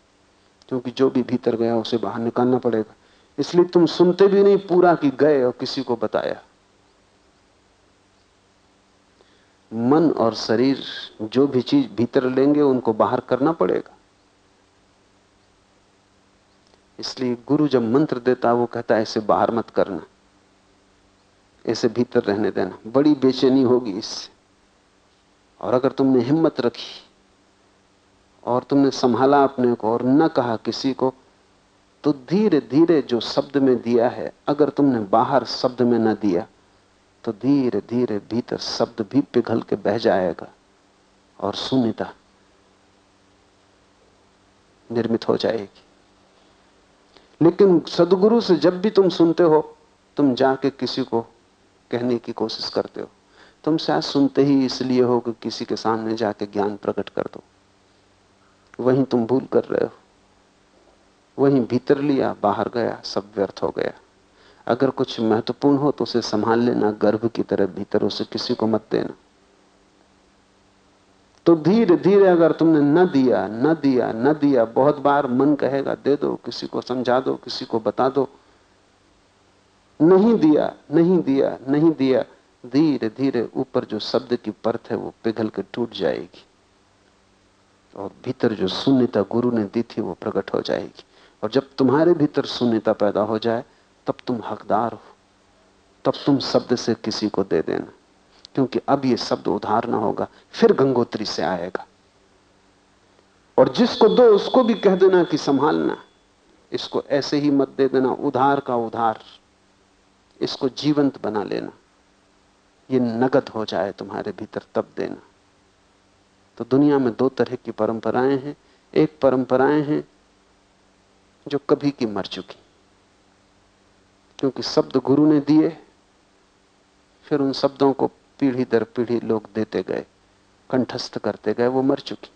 क्योंकि जो भी भीतर गया, उसे बाहर निकालना पड़ेगा। इसलिए तुम सुनते भी नहीं पूरा कि गए और किसी को बताया। मन और शरीर जो भी चीज़ भीतर लेंगे, उनको बाहर करना पड़ेगा। इसलिए गुरु जब मंत्र देता वो कहता है इसे बाहर मत करना इसे भीतर रहने देना। बड़ी बेचैनी होगी इससे। और अगर तुमने हिम्मत रखी, और तुमने संभाला अपने को, और न कहा किसी को तो धीरे धीरे जो शब्द में दिया है, अगर तुमने बाहर शब्द में न दिया तो धीरे धीरे भीतर शब्द भी पिघल के बह जाएगा और शून्यता निर्मित हो जाएगी। लेकिन सदगुरु से जब भी तुम सुनते हो, तुम जाके किसी को कहने की कोशिश करते हो। तुम शायद सुनते ही इसलिए हो कि किसी के सामने जाके ज्ञान प्रकट कर दो। वहीं तुम भूल कर रहे हो। वहीं भीतर लिया, बाहर गया, सब व्यर्थ हो गया। अगर कुछ महत्वपूर्ण हो तो उसे संभाल लेना, गर्भ की तरह भीतर उसे किसी को मत देना। तो धीरे धीरे अगर तुमने न दिया न दिया न दिया, बहुत बार मन कहेगा, दे दो, किसी को समझा दो, किसी को बता दो। नहीं दिया नहीं दिया नहीं दिया धीरे धीरे ऊपर जो शब्द की परत है वो पिघल के टूट जाएगी। और भीतर जो शून्यता गुरु ने दी थी वो प्रकट हो जाएगी। और जब तुम्हारे भीतर शून्यता पैदा हो जाए तब तुम हकदार हो। तब तुम शब्द से किसी को दे देना। क्योंकि अब ये शब्द उधार ना होगा, फिर गंगोत्री से आएगा। और जिसको दो, उसको भी कह देना कि संभालना। इसको ऐसे ही मत दे देना, उधार का उधार। इसको जीवंत बना लेना। ये नगद हो जाए तुम्हारे भीतर, तब देना। तो दुनिया में दो तरह की परंपराएँ हैं। एक परंपराएँ हैं जो कभी की मर चुकी। क्योंकि शब्द गुरु ने दिए, फिर उन शब्दों को पीढ़ी दर पीढ़ी लोग देते गए, कंठस्थ करते गए, वो मर चुकी।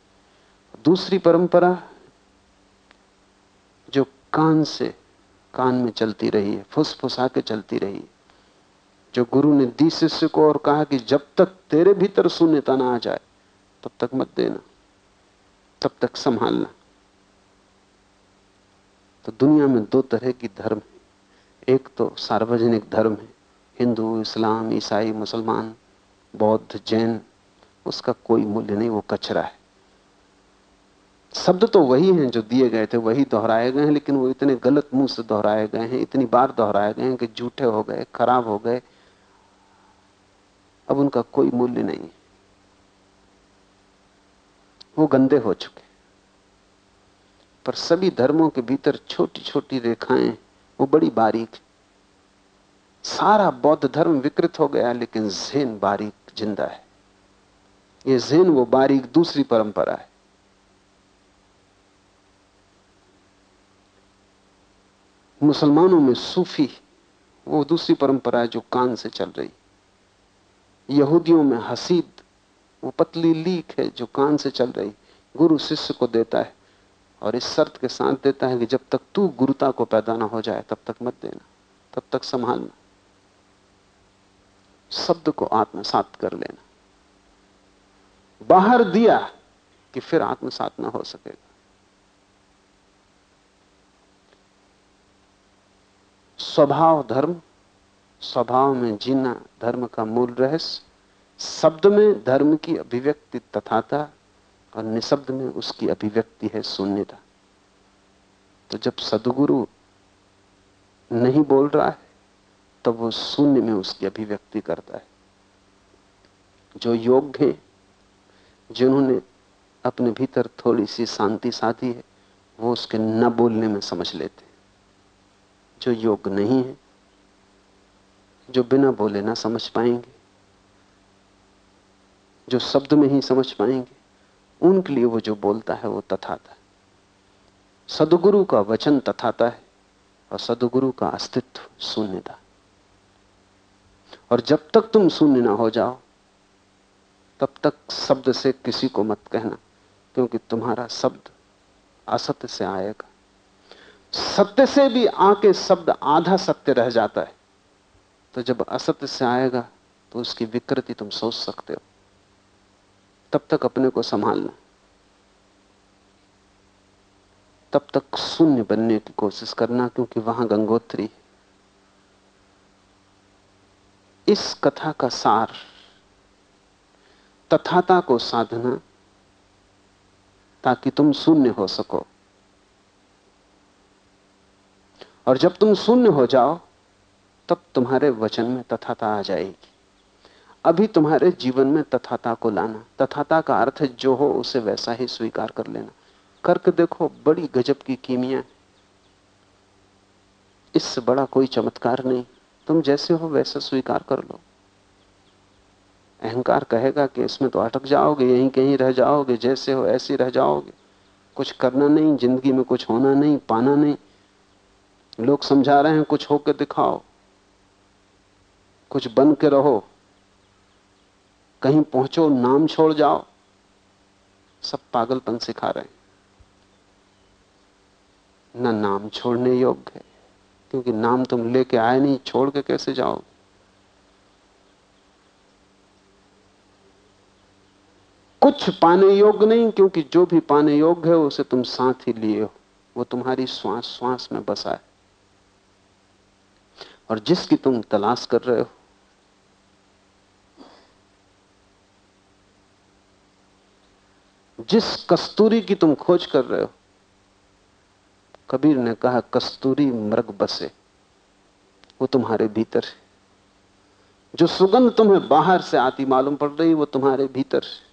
दूसरी परंपरा जो कान से, कान में चलती रही है, फुसफुसा के चलती रही है, जो गुरु ने दी शिष्य को और कहा कि जब तक तेरे भीतर शून्यता ना आ जाए, तब तक मत देना, तब तक संभालना। तो दुनिया में दो तरह की धर्म है एक तो सार्वजनिक धर्म है। हिंदू, इस्लाम, ईसाई, मुसलमान, बौद्ध, जैन, उसका कोई मूल्य नहीं, वो कचरा है। शब्द तो वही हैं जो दिए गए थे, वही दोहराए गए हैं, लेकिन वो इतने गलत मुँह से दोहराए गए हैं, इतनी बार दोहराए गए हैं कि झूठे हो गए, खराब हो गए। अब उनका कोई मूल्य नहीं वो गंदे हो चुके पर सभी धर्मों के भीतर छोटी छोटी रेखाएँ वो बड़ी बारीक, सारा बौद्ध धर्म विकृत हो गया, लेकिन जेन बारीक ज़िंदा है। ये जेन वो बारीक दूसरी परंपरा है। मुसलमानों में सूफी, वो दूसरी परंपरा है जो कान से चल रही। यहूदियों में हसीद, वो पतली लीक है जो कान से चल रही। गुरु शिष्य को देता है। और इस शर्त के साथ देता है कि जब तक तू गुरुता को पैदा ना हो जाए, तब तक मत देना, तब तक संभालना। शब्द को आत्मसात कर लेना। बाहर दिया कि फिर आत्मसात ना हो सकेगा। स्वभाव धर्म, स्वभाव में जीना धर्म का मूल रहस्य, शब्द में धर्म की अभिव्यक्ति तथाता और निशब्द में उसकी अभिव्यक्ति है शून्यता। तो जब सदगुरु नहीं बोल रहा है तब वो शून्य में उसकी अभिव्यक्ति करता है। जो योग्य है, जिन्होंने अपने भीतर थोड़ी सी शांति साधी है, वो उसके न बोलने में समझ लेते हैं। जो योग्य नहीं है, जो बिना बोले ना समझ पाएँगे, जो शब्द में ही समझ पाएँगे उनके लिए वो जो बोलता है वो तथाता है। सदगुरु का वचन तथाता है और सदगुरु का अस्तित्व शून्यता और जब तक तुम शून्य ना हो जाओ, तब तक शब्द से किसी को मत कहना, क्योंकि तुम्हारा शब्द असत्य से आएगा। सत्य से भी आके शब्द आधा सत्य रह जाता है तो जब असत्य से आएगा तो उसकी विकृति तुम सोच सकते हो। तब तक अपने को संभालना। तब तक शून्य बनने की कोशिश करना, क्योंकि वहाँ गंगोत्री इस कथा का सार, तथाता को साधना, ताकि तुम शून्य हो सको। और जब तुम शून्य हो जाओ, तब तुम्हारे वचन में तथाता आ जाएगी। अभी तुम्हारे जीवन में तथाता को लाना। तथाता का अर्थ जो हो उसे वैसा ही स्वीकार कर लेना। करके देखो, बड़ी गजब की कीमिया। इससे बड़ा कोई चमत्कार नहीं। तुम जैसे हो, वैसा स्वीकार कर लो। अहंकार कहेगा कि इसमें तो अटक जाओगे, यहीं कहीं रह जाओगे, जैसे हो ऐसे रह जाओगे। कुछ करना नहीं, ज़िंदगी में कुछ होना नहीं, पाना नहीं। लोग समझा रहे हैं, कुछ होकर दिखाओ। कुछ बन के रहो। कहीं पहुंचो, नाम छोड़ जाओ। सब पागलपन सिखा रहे हैं। न नाम छोड़ने योग्य है, क्योंकि नाम तुम लेके आए नहीं, छोड़ के कैसे जाओ? कुछ पाने योग्य नहीं, क्योंकि जो भी पाने योग्य है, उसे तुम साथ ही लिए हो। वो तुम्हारी श्वास श्वास में बसा है। और जिसकी तुम तलाश कर रहे हो जिस कस्तूरी की तुम खोज कर रहे हो, कबीर ने कहा, कस्तूरी मृग बसे, वो तुम्हारे भीतर है। जो सुगंध तुम्हें बाहर से आती मालूम पड़ रही, वो तुम्हारे भीतर है।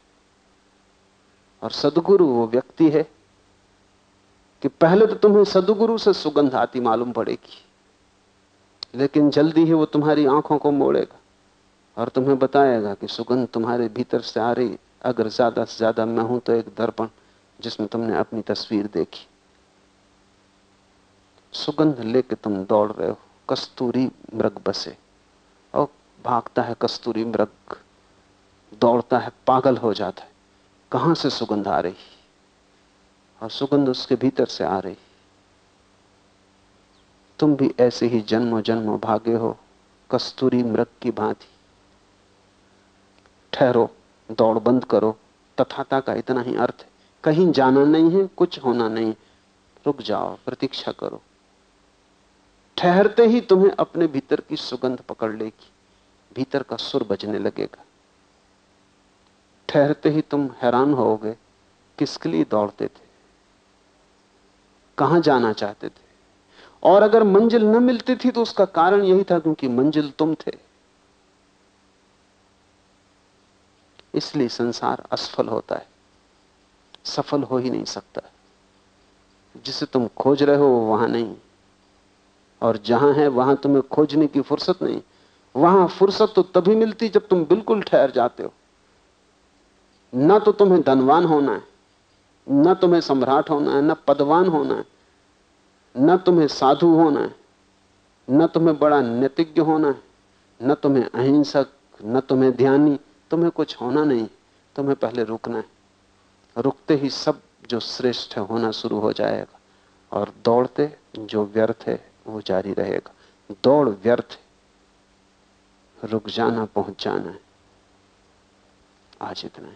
और सदगुरु वो व्यक्ति है कि पहले तो तुम्हें सदगुरु से सुगंध आती मालूम पड़ेगी, लेकिन जल्दी ही वो तुम्हारी आँखों को मोड़ेगा और तुम्हें बताएगा कि सुगंध तुम्हारे भीतर से आ रही अगर ज़्यादा से ज़्यादा मैं हूँ तो एक दर्पण जिसमें तुमने अपनी तस्वीर देखी। सुगंध लेके तुम दौड़ रहे हो, कस्तूरी मृग बसे। और भागता है कस्तूरी मृग, दौड़ता है, पागल हो जाता है। कहाँ से सुगंध आ रही? और सुगंध उसके भीतर से आ रही। तुम भी ऐसे ही जन्मों जन्मों भागे हो, कस्तूरी मृग की भांति। ठहरो। दौड़ बंद करो। तथाता का इतना ही अर्थ है। कहीं जाना नहीं है, कुछ होना नहीं रुक जाओ, प्रतीक्षा करो। ठहरते ही तुम्हें अपने भीतर की सुगंध पकड़ लेगी। भीतर का सुर बजने लगेगा। ठहरते ही तुम हैरान होगे, किसके लिए दौड़ते थे? कहाँ जाना चाहते थे? और अगर मंजिल न मिलती थी तो उसका कारण यही था क्योंकि मंजिल तुम थे। इसलिए संसार असफल होता है। सफल हो ही नहीं सकता। जिसे तुम खोज रहे हो, वो वहाँ नहीं। और जहाँ है, वहाँ तुम्हें खोजने की फुर्सत नहीं। वहाँ फुर्सत तो तभी मिलती जब तुम बिल्कुल ठहर जाते हो। न तो तुम्हें धनवान होना है, ना तुम्हें सम्राट होना है, न पदवान होना है, न तुम्हें साधु होना है, न तुम्हें बड़ा नैतिज्ञ होना है, न तुम्हें अहिंसक, न तुम्हें ध्यानी तुम्हें कुछ होना नहीं, तुम्हें पहले रुकना है। रुकते ही सब जो श्रेष्ठ है, होना शुरू हो जाएगा। और दौड़ते जो व्यर्थ है, वो जारी रहेगा। दौड़ व्यर्थ रुक जाना, पहुँच जाना है। आज इतना ही।